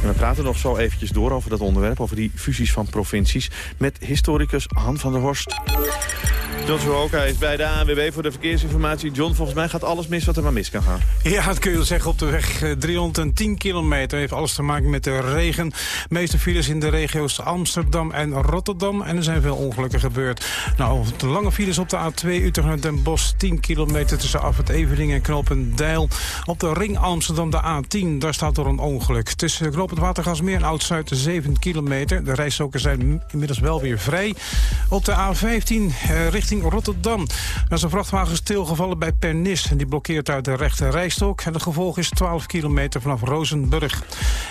En we praten nog zo eventjes door over dat onderwerp, over die fusies van provincies... met historicus Han van der Horst. John Zwoka is bij de ANWB voor de verkeersinformatie. John, volgens mij gaat alles mis wat er maar mis kan gaan. Ja, dat kun je wel zeggen. Op de weg 310 eh, kilometer heeft alles te maken met de regen. De meeste files in de regio's Amsterdam en Rotterdam. En er zijn veel ongelukken gebeurd. Nou, de lange files op de A2 Utrecht naar Den Bosch. 10 kilometer tussen Afhet Evering en Knopendijl. Op de ring Amsterdam de A10, daar staat er een ongeluk. Tussen Knopend Watergasmeer en Oud-Zuid 7 kilometer. De rijstokers zijn inmiddels wel weer vrij. Op de A15 eh, Rotterdam. Er is een vrachtwagen stilgevallen bij Pernis. En die blokkeert uit de rechte rijstok. En het gevolg is 12 kilometer vanaf Rozenburg.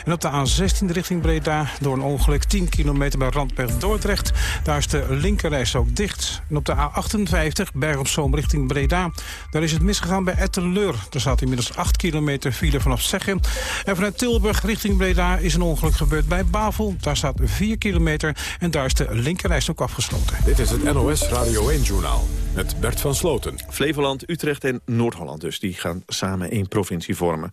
En op de A16 richting Breda door een ongeluk 10 kilometer bij Randberg Dordrecht. Daar is de linkerrijstok dicht. En op de A58 Berg richting Breda. Daar is het misgegaan bij Etteleur. Er staat inmiddels 8 kilometer file vanaf Zeggen. En vanuit Tilburg richting Breda is een ongeluk gebeurd bij Bavel. Daar staat 4 kilometer en daar is de linkerrijstok afgesloten. Dit is het NOS Radio 1 Journaal met Bert van Sloten. Flevoland, Utrecht en Noord-Holland dus. Die gaan samen één provincie vormen.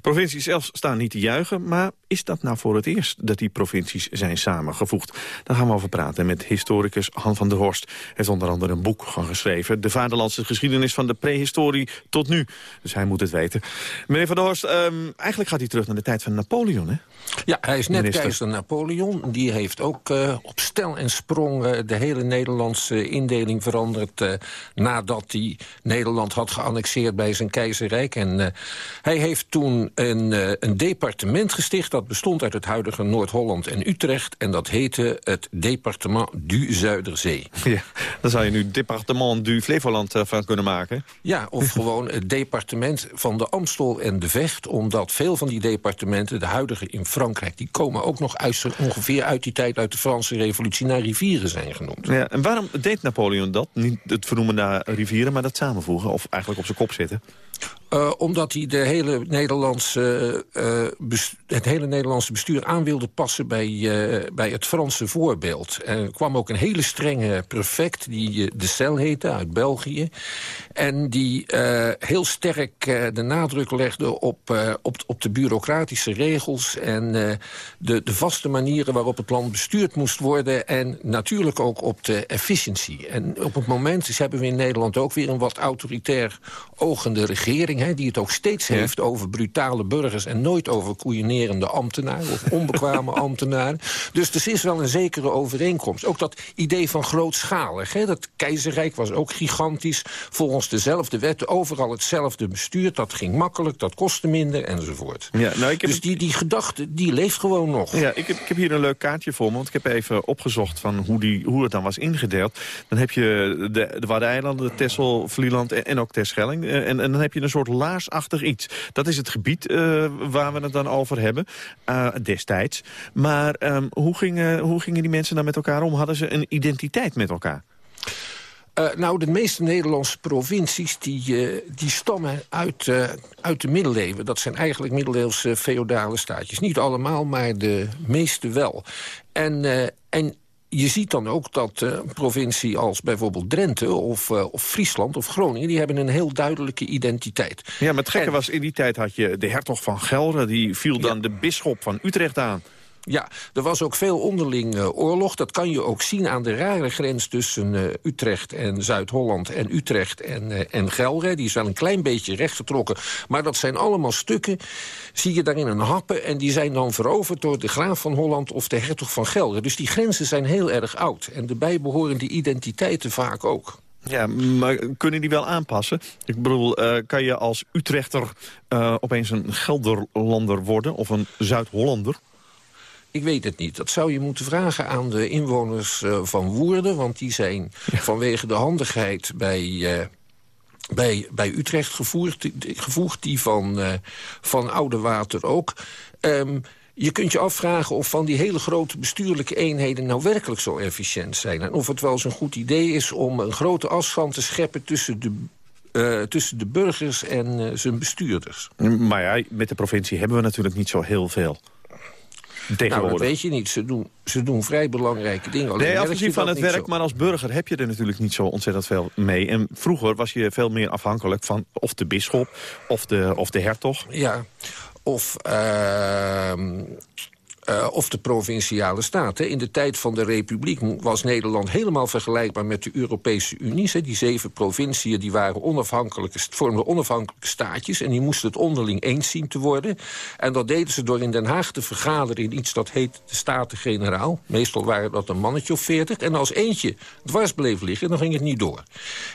Provincies zelfs staan niet te juichen, maar is dat nou voor het eerst dat die provincies zijn samengevoegd? Daar gaan we over praten met historicus Han van der Horst. Hij heeft onder andere een boek van geschreven. De vaderlandse geschiedenis van de prehistorie tot nu. Dus hij moet het weten. Meneer van der Horst, um, eigenlijk gaat hij terug naar de tijd van Napoleon, hè? Ja, hij is net Minister. keizer Napoleon. Die heeft ook uh, op stel en sprong uh, de hele Nederlandse indeling veranderd... Uh, nadat hij Nederland had geannexeerd bij zijn keizerrijk. En hij heeft toen een, een departement gesticht dat bestond uit het huidige Noord-Holland en Utrecht... en dat heette het Departement du Zuiderzee. Ja, dan zou je nu Departement du Flevoland van kunnen maken. Ja, of gewoon het departement van de Amstel en de Vecht... omdat veel van die departementen, de huidige in Frankrijk... die komen ook nog uit, ongeveer uit die tijd uit de Franse revolutie... naar rivieren zijn genoemd. Ja, en waarom deed Napoleon dat? Niet het vernoemen naar rivieren, maar dat samenvoegen? Of eigenlijk op zijn kop zitten? Uh, omdat hij de hele Nederlandse, uh, het hele Nederlandse bestuur aan wilde passen bij, uh, bij het Franse voorbeeld. Er kwam ook een hele strenge prefect, die de Cel heette, uit België. En die heel sterk de nadruk legde op, op, op de bureaucratische regels... en de, de vaste manieren waarop het land bestuurd moest worden... en natuurlijk ook op de efficiëntie. En op het moment dus hebben we in Nederland ook weer een wat autoritair ogende regering die het ook steeds heeft over brutale burgers... en nooit over koeienerende ambtenaren of onbekwame ambtenaren. Dus er is wel een zekere overeenkomst. Ook dat idee van grootschalig. Hè? Dat keizerrijk was ook gigantisch. Volgens dezelfde wetten, overal hetzelfde bestuur. Dat ging makkelijk, dat kostte minder, enzovoort. Ja, nou, ik heb... Dus die, die gedachte, die leeft gewoon nog. Ja, ik heb, ik heb hier een leuk kaartje voor me. Want ik heb even opgezocht van hoe, die, hoe het dan was ingedeeld. Dan heb je de, de Waddeneilanden, Texel, Vlieland en, en ook Terschelling. Eh, en, en dan heb je een soort laarsachtig iets. Dat is het gebied uh, waar we het dan over hebben, uh, destijds. Maar um, hoe, gingen, hoe gingen die mensen dan met elkaar om? Hadden ze een identiteit met elkaar? Uh, nou, de meeste Nederlandse provincies die, die stammen uit, uit de middeleeuwen. Dat zijn eigenlijk middeleeuwse feodale staatjes. Niet allemaal, maar de meeste wel. En, en je ziet dan ook dat uh, een provincie als bijvoorbeeld Drenthe of, uh, of Friesland of Groningen... die hebben een heel duidelijke identiteit. Ja, maar het gekke was, in die tijd had je de hertog van Gelre... die viel dan ja. de bisschop van Utrecht aan. Ja, er was ook veel onderling uh, oorlog. Dat kan je ook zien aan de rare grens tussen uh, Utrecht en Zuid-Holland... en Utrecht en, uh, en Gelre. Die is wel een klein beetje rechtgetrokken. Maar dat zijn allemaal stukken, zie je daarin een happen... en die zijn dan veroverd door de graaf van Holland of de hertog van Gelre. Dus die grenzen zijn heel erg oud. En de bijbehorende identiteiten vaak ook. Ja, maar kunnen die wel aanpassen? Ik bedoel, kan je als Utrechter opeens een Gelderlander worden of een Zuid-Hollander? Ik weet het niet. Dat zou je moeten vragen aan de inwoners uh, van Woerden... want die zijn ja. vanwege de handigheid bij, bij, bij Utrecht gevoerd, gevoegd... die van, van Oude Water ook... Um, je kunt je afvragen of van die hele grote bestuurlijke eenheden... nou werkelijk zo efficiënt zijn. En of het wel eens een goed idee is om een grote afstand te scheppen... tussen de uh, tussen de burgers en uh, zijn bestuurders. Maar ja, met de provincie hebben we natuurlijk niet zo heel veel. Nou, dat weet je niet. Ze doen, ze doen vrij belangrijke dingen. Alleen nee, afgezien van het werk, zo. maar als burger heb je er natuurlijk niet zo ontzettend veel mee. En vroeger was je veel meer afhankelijk van of de bisschop of de, of de hertog. Ja, of... Uh, uh, of de provinciale staten. In de tijd van de Republiek was Nederland helemaal vergelijkbaar met de Europese Unie. Die zeven provinciën die waren onafhankelijke, vormden onafhankelijke staatjes... en die moesten het onderling eens zien te worden. En dat deden ze door in Den Haag te vergaderen in iets dat heet de Staten-Generaal. Meestal waren dat een mannetje of veertig. En als eentje dwars bleef liggen, dan ging het niet door.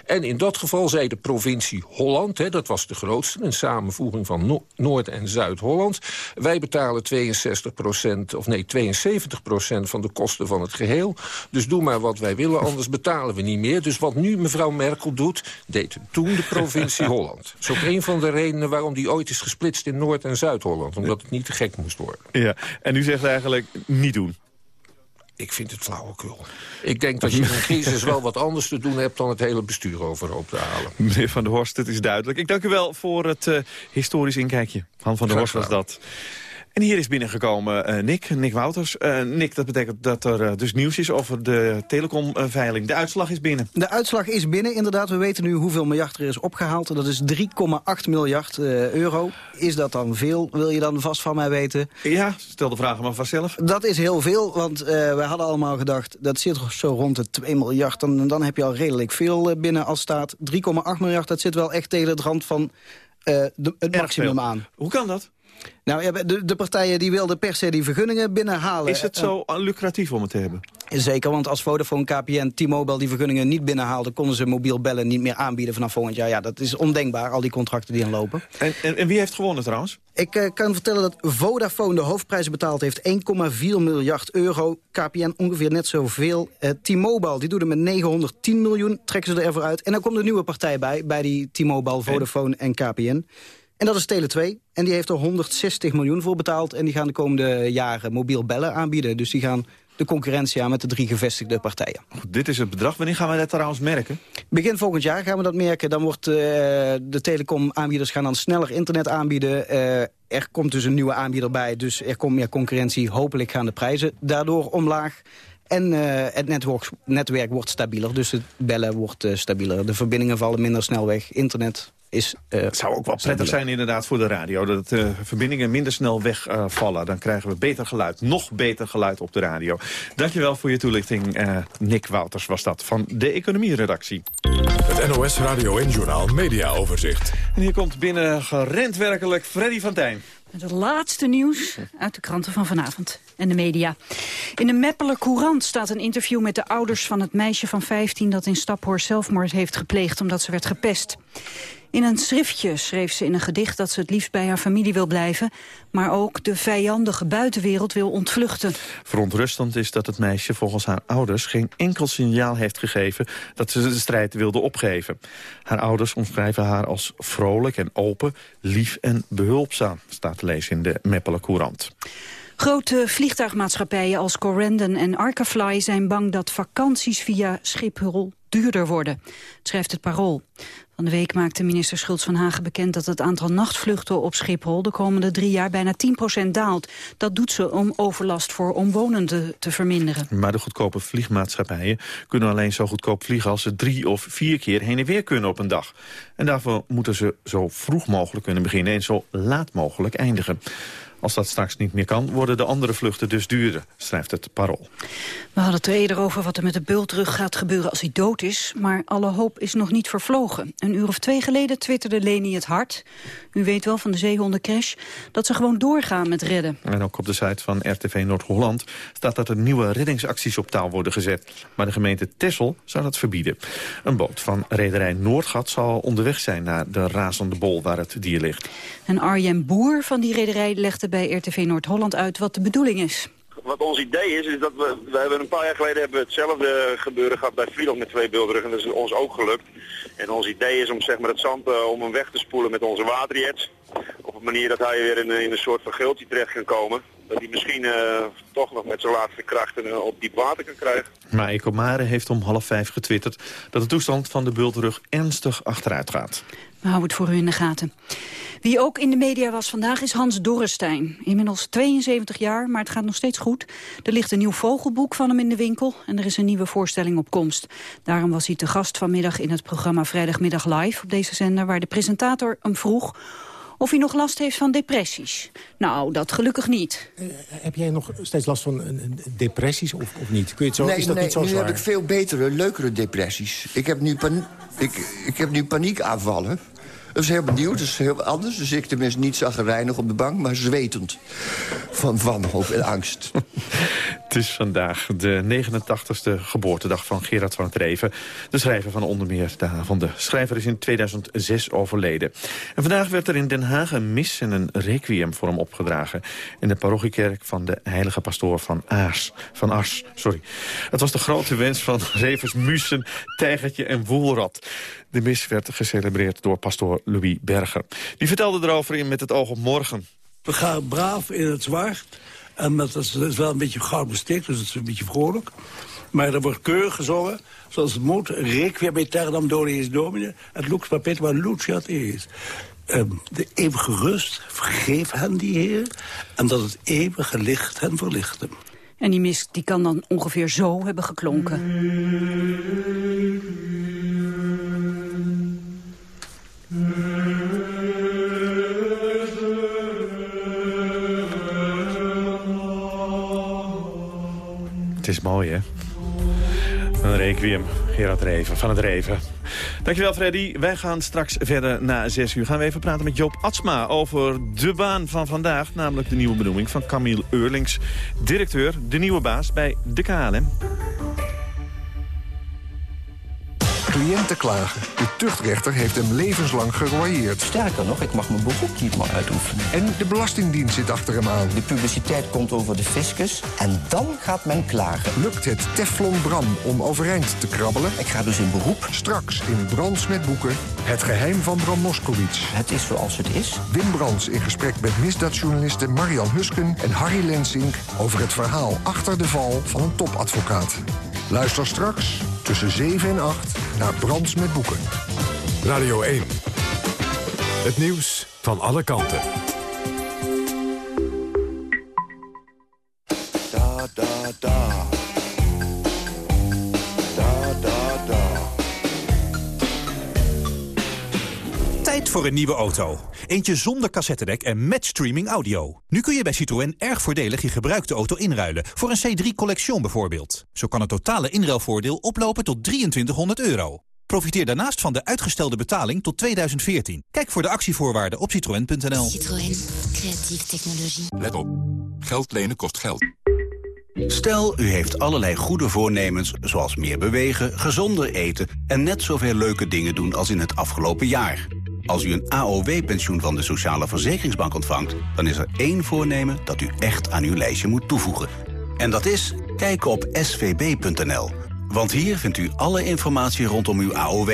En in dat geval zei de provincie Holland, hè, dat was de grootste... een samenvoeging van no Noord- en Zuid-Holland... wij betalen 62 procent of nee, 72% van de kosten van het geheel. Dus doe maar wat wij willen, anders betalen we niet meer. Dus wat nu mevrouw Merkel doet, deed toen de provincie Holland. Dat is ook een van de redenen waarom die ooit is gesplitst in Noord- en Zuid-Holland. Omdat het niet te gek moest worden. Ja, en u zegt eigenlijk niet doen. Ik vind het flauwekul. Ik denk dat je in een crisis wel wat anders te doen hebt... dan het hele bestuur overhoop te halen. Meneer Van der Horst, het is duidelijk. Ik dank u wel voor het uh, historisch inkijkje. Han van der Horst was dat. En hier is binnengekomen uh, Nick, Nick Wouters. Uh, Nick, dat betekent dat er uh, dus nieuws is over de telecomveiling. De uitslag is binnen. De uitslag is binnen, inderdaad. We weten nu hoeveel miljard er is opgehaald. Dat is 3,8 miljard euro. Is dat dan veel, wil je dan vast van mij weten? Ja, stel de vraag maar vanzelf. Dat is heel veel, want we hadden allemaal gedacht... dat zit zo rond de 2 miljard. En dan heb je al redelijk veel binnen als staat. 3,8 miljard, dat zit wel echt tegen het rand van het maximum aan. Hoe kan dat? Nou ja, de, de, partijen die wilden per se die vergunningen binnenhalen. Is het zo lucratief om het te hebben? Zeker, want als Vodafone, KPN, T-Mobile die vergunningen niet binnenhaalden... konden ze mobiel bellen niet meer aanbieden vanaf volgend jaar. Ja, dat is ondenkbaar, al die contracten die aanlopen. En, en, en wie heeft gewonnen trouwens? Ik uh, kan vertellen dat Vodafone de hoofdprijzen betaald heeft. 1,4 miljard euro. KPN ongeveer net zoveel. Uh, T-Mobile, die doet er met 910 miljoen. Trekken ze er even uit. En dan komt een nieuwe partij bij, bij die T-Mobile, Vodafone en KPN. En dat is Tele 2. En die heeft er 160 miljoen voor betaald. En die gaan de komende jaren mobiel bellen aanbieden. Dus die gaan de concurrentie aan met de drie gevestigde partijen. Goed, dit is het bedrag. Wanneer gaan wij dat trouwens merken? Begin volgend jaar gaan we dat merken. Dan wordt uh, de telecomaanbieders gaan dan sneller internet aanbieden. Uh, er komt dus een nieuwe aanbieder bij. Dus er komt meer concurrentie. Hopelijk gaan de prijzen daardoor omlaag. En uh, het netwerk, netwerk wordt stabieler. Dus het bellen wordt stabieler. De verbindingen vallen minder snel weg. Internet is... Uh, het zou ook wel prettig zijn inderdaad voor de radio... dat de uh, verbindingen minder snel wegvallen. Uh, Dan krijgen we beter geluid, nog beter geluid op de radio. Dankjewel voor je toelichting. Nick Wouters was dat, van de economieredactie. Het NOS Radio en Journaal Media Overzicht. En hier komt binnen gerend werkelijk Freddy van Tijn. Het laatste nieuws uit de kranten van vanavond en de media. In de Meppeler Courant staat een interview met de ouders van het meisje van 15... dat in Staphorst zelfmoord heeft gepleegd omdat ze werd gepest. In een schriftje schreef ze in een gedicht dat ze het liefst bij haar familie wil blijven... maar ook de vijandige buitenwereld wil ontvluchten. Verontrustend is dat het meisje volgens haar ouders geen enkel signaal heeft gegeven... dat ze de strijd wilde opgeven. Haar ouders omschrijven haar als vrolijk en open, lief en behulpzaam... staat te lezen in de Meppeler Courant. Grote vliegtuigmaatschappijen als Corendon en Arkafly zijn bang dat vakanties via Schiphol duurder worden, schrijft het Parool. Van de week maakte minister Schultz van Hagen bekend dat het aantal nachtvluchten op Schiphol de komende drie jaar bijna 10% daalt. Dat doet ze om overlast voor omwonenden te verminderen. Maar de goedkope vliegmaatschappijen kunnen alleen zo goedkoop vliegen als ze drie of vier keer heen en weer kunnen op een dag. En daarvoor moeten ze zo vroeg mogelijk kunnen beginnen en zo laat mogelijk eindigen. Als dat straks niet meer kan, worden de andere vluchten dus duurder, schrijft het Parool. We hadden het er eerder over wat er met de bultrug gaat gebeuren als hij dood is. Maar alle hoop is nog niet vervlogen. Een uur of twee geleden twitterde Leni het hart. U weet wel van de zeehondencrash. Dat ze gewoon doorgaan met redden. En ook op de site van RTV Noord-Holland staat dat er nieuwe reddingsacties op taal worden gezet. Maar de gemeente Tessel zou dat verbieden. Een boot van rederij Noordgat zal onderweg zijn naar de razende bol waar het dier ligt. En Arjen Boer van die rederij legde bij RTV Noord-Holland uit wat de bedoeling is. Wat ons idee is, is dat we, we hebben een paar jaar geleden hebben hetzelfde gebeuren gehad bij Friedel met twee bultruggen. Dat is ons ook gelukt. En ons idee is om zeg maar, het zand uh, om hem weg te spoelen met onze waterjets. Op een manier dat hij weer in, in een soort van terecht kan komen. Dat hij misschien uh, toch nog met zijn laatste krachten uh, op diep water kan krijgen. Maar Ecomare heeft om half vijf getwitterd dat de toestand van de bultrug ernstig achteruit gaat. We houden het voor u in de gaten. Wie ook in de media was vandaag is Hans Dorrestein. Inmiddels 72 jaar, maar het gaat nog steeds goed. Er ligt een nieuw vogelboek van hem in de winkel en er is een nieuwe voorstelling op komst. Daarom was hij te gast vanmiddag in het programma Vrijdagmiddag Live op deze zender... waar de presentator hem vroeg of hij nog last heeft van depressies. Nou, dat gelukkig niet. Uh, heb jij nog steeds last van uh, depressies of, of, niet? Kun je het zo, nee, is dat nee, niet zo nu zwaar? heb ik veel betere, leukere depressies. Ik heb nu, pan ik, ik heb nu paniekaanvallen. Dat is heel benieuwd, dat is heel anders. Dus ik tenminste niet zagrijnig op de bank, maar zwetend. Van wanhoop en angst. Het is vandaag de 89ste geboortedag van Gerard van het Reven. De schrijver van onder meer de schrijver is in 2006 overleden. En vandaag werd er in Den Haag een mis en een requiem voor hem opgedragen. In de parochiekerk van de heilige pastoor van Aars. Van Ars, sorry. Het was de grote wens van Revers Mussen, Tijgertje en Woelrad. De mis werd gecelebreerd door pastoor Louis Berger. Die vertelde erover in Met het oog op morgen. We gaan braaf in het zwart. En met, het is wel een beetje goud bestikt, dus het is een beetje vrolijk. Maar er wordt keurig gezongen, zoals het moet. Requiem aeternam Dominus Domine. Het lux perpetua luciat is. Um, de eeuwige rust, vergeef hen die Heer. En dat het eeuwige licht hen verlichten. En die mis die kan dan ongeveer zo hebben geklonken. Het is mooi, hè? Een requiem, Gerard Reven, van het Reven. Dankjewel, Freddy. Wij gaan straks verder na 6 uur. Gaan we even praten met Joop Atsma over de baan van vandaag. Namelijk de nieuwe benoeming van Camille Eurlings. Directeur, de nieuwe baas bij de KLM. Cliënten klagen. De tuchtrechter heeft hem levenslang geroyeerd. Sterker nog, ik mag mijn beroep niet meer uitoefenen. En de Belastingdienst zit achter hem aan. De publiciteit komt over de fiscus en dan gaat men klagen. Lukt het Teflon Bram om overeind te krabbelen? Ik ga dus in beroep. Straks in Brands met boeken. Het geheim van Bram Moskowitz. Het is zoals het is. Wim Brands in gesprek met misdaadjournalisten Marian Husken en Harry Lensink... over het verhaal achter de val van een topadvocaat. Luister straks tussen 7 en 8 naar Brands met boeken. Radio 1. Het nieuws van alle kanten. Voor een nieuwe auto. Eentje zonder cassettedek en met streaming audio. Nu kun je bij Citroën erg voordelig je gebruikte auto inruilen. Voor een C3 Collection bijvoorbeeld. Zo kan het totale inruilvoordeel oplopen tot 2300 euro. Profiteer daarnaast van de uitgestelde betaling tot 2014. Kijk voor de actievoorwaarden op citroën.nl. Citroën. Creatieve technologie. Let op. Geld lenen kost geld. Stel, u heeft allerlei goede voornemens, zoals meer bewegen, gezonder eten... en net zoveel leuke dingen doen als in het afgelopen jaar. Als u een AOW-pensioen van de Sociale Verzekeringsbank ontvangt... dan is er één voornemen dat u echt aan uw lijstje moet toevoegen. En dat is kijken op svb.nl. Want hier vindt u alle informatie rondom uw AOW.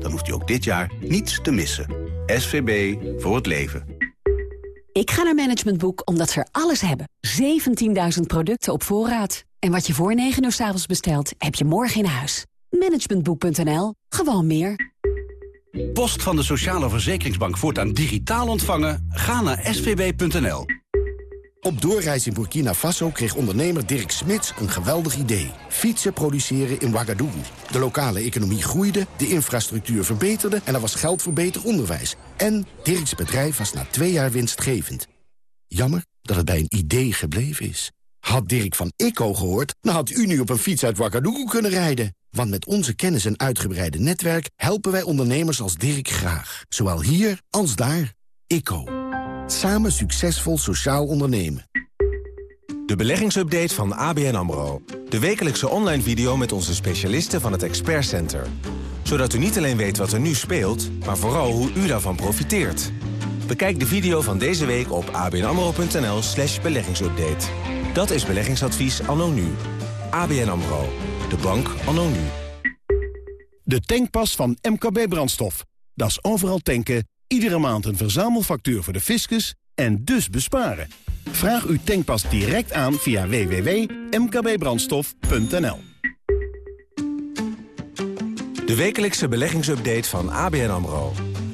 Dan hoeft u ook dit jaar niets te missen. SVB voor het leven. Ik ga naar Management Boek omdat ze er alles hebben. 17.000 producten op voorraad. En wat je voor 9 uur s avonds bestelt, heb je morgen in huis. Managementboek.nl. Gewoon meer. Post van de Sociale Verzekeringsbank voortaan digitaal ontvangen? Ga naar svb.nl. Op doorreis in Burkina Faso kreeg ondernemer Dirk Smits een geweldig idee. Fietsen produceren in Ouagadougou. De lokale economie groeide, de infrastructuur verbeterde... en er was geld voor beter onderwijs. En Dirks bedrijf was na twee jaar winstgevend. Jammer, dat het bij een idee gebleven is. Had Dirk van Ikko gehoord, dan had u nu op een fiets uit Ouagadougou kunnen rijden. Want met onze kennis en uitgebreide netwerk helpen wij ondernemers als Dirk graag. Zowel hier als daar. ICO. Samen succesvol sociaal ondernemen. De beleggingsupdate van ABN AMRO. De wekelijkse online video met onze specialisten van het Expert Center. Zodat u niet alleen weet wat er nu speelt, maar vooral hoe u daarvan profiteert. Bekijk de video van deze week op abnamro.nl slash beleggingsupdate. Dat is beleggingsadvies anno nu. ABN AMRO. De bank anno nu. De tankpas van MKB Brandstof. Dat is overal tanken, iedere maand een verzamelfactuur voor de fiscus en dus besparen. Vraag uw tankpas direct aan via www.mkbbrandstof.nl De wekelijkse beleggingsupdate van ABN AMRO.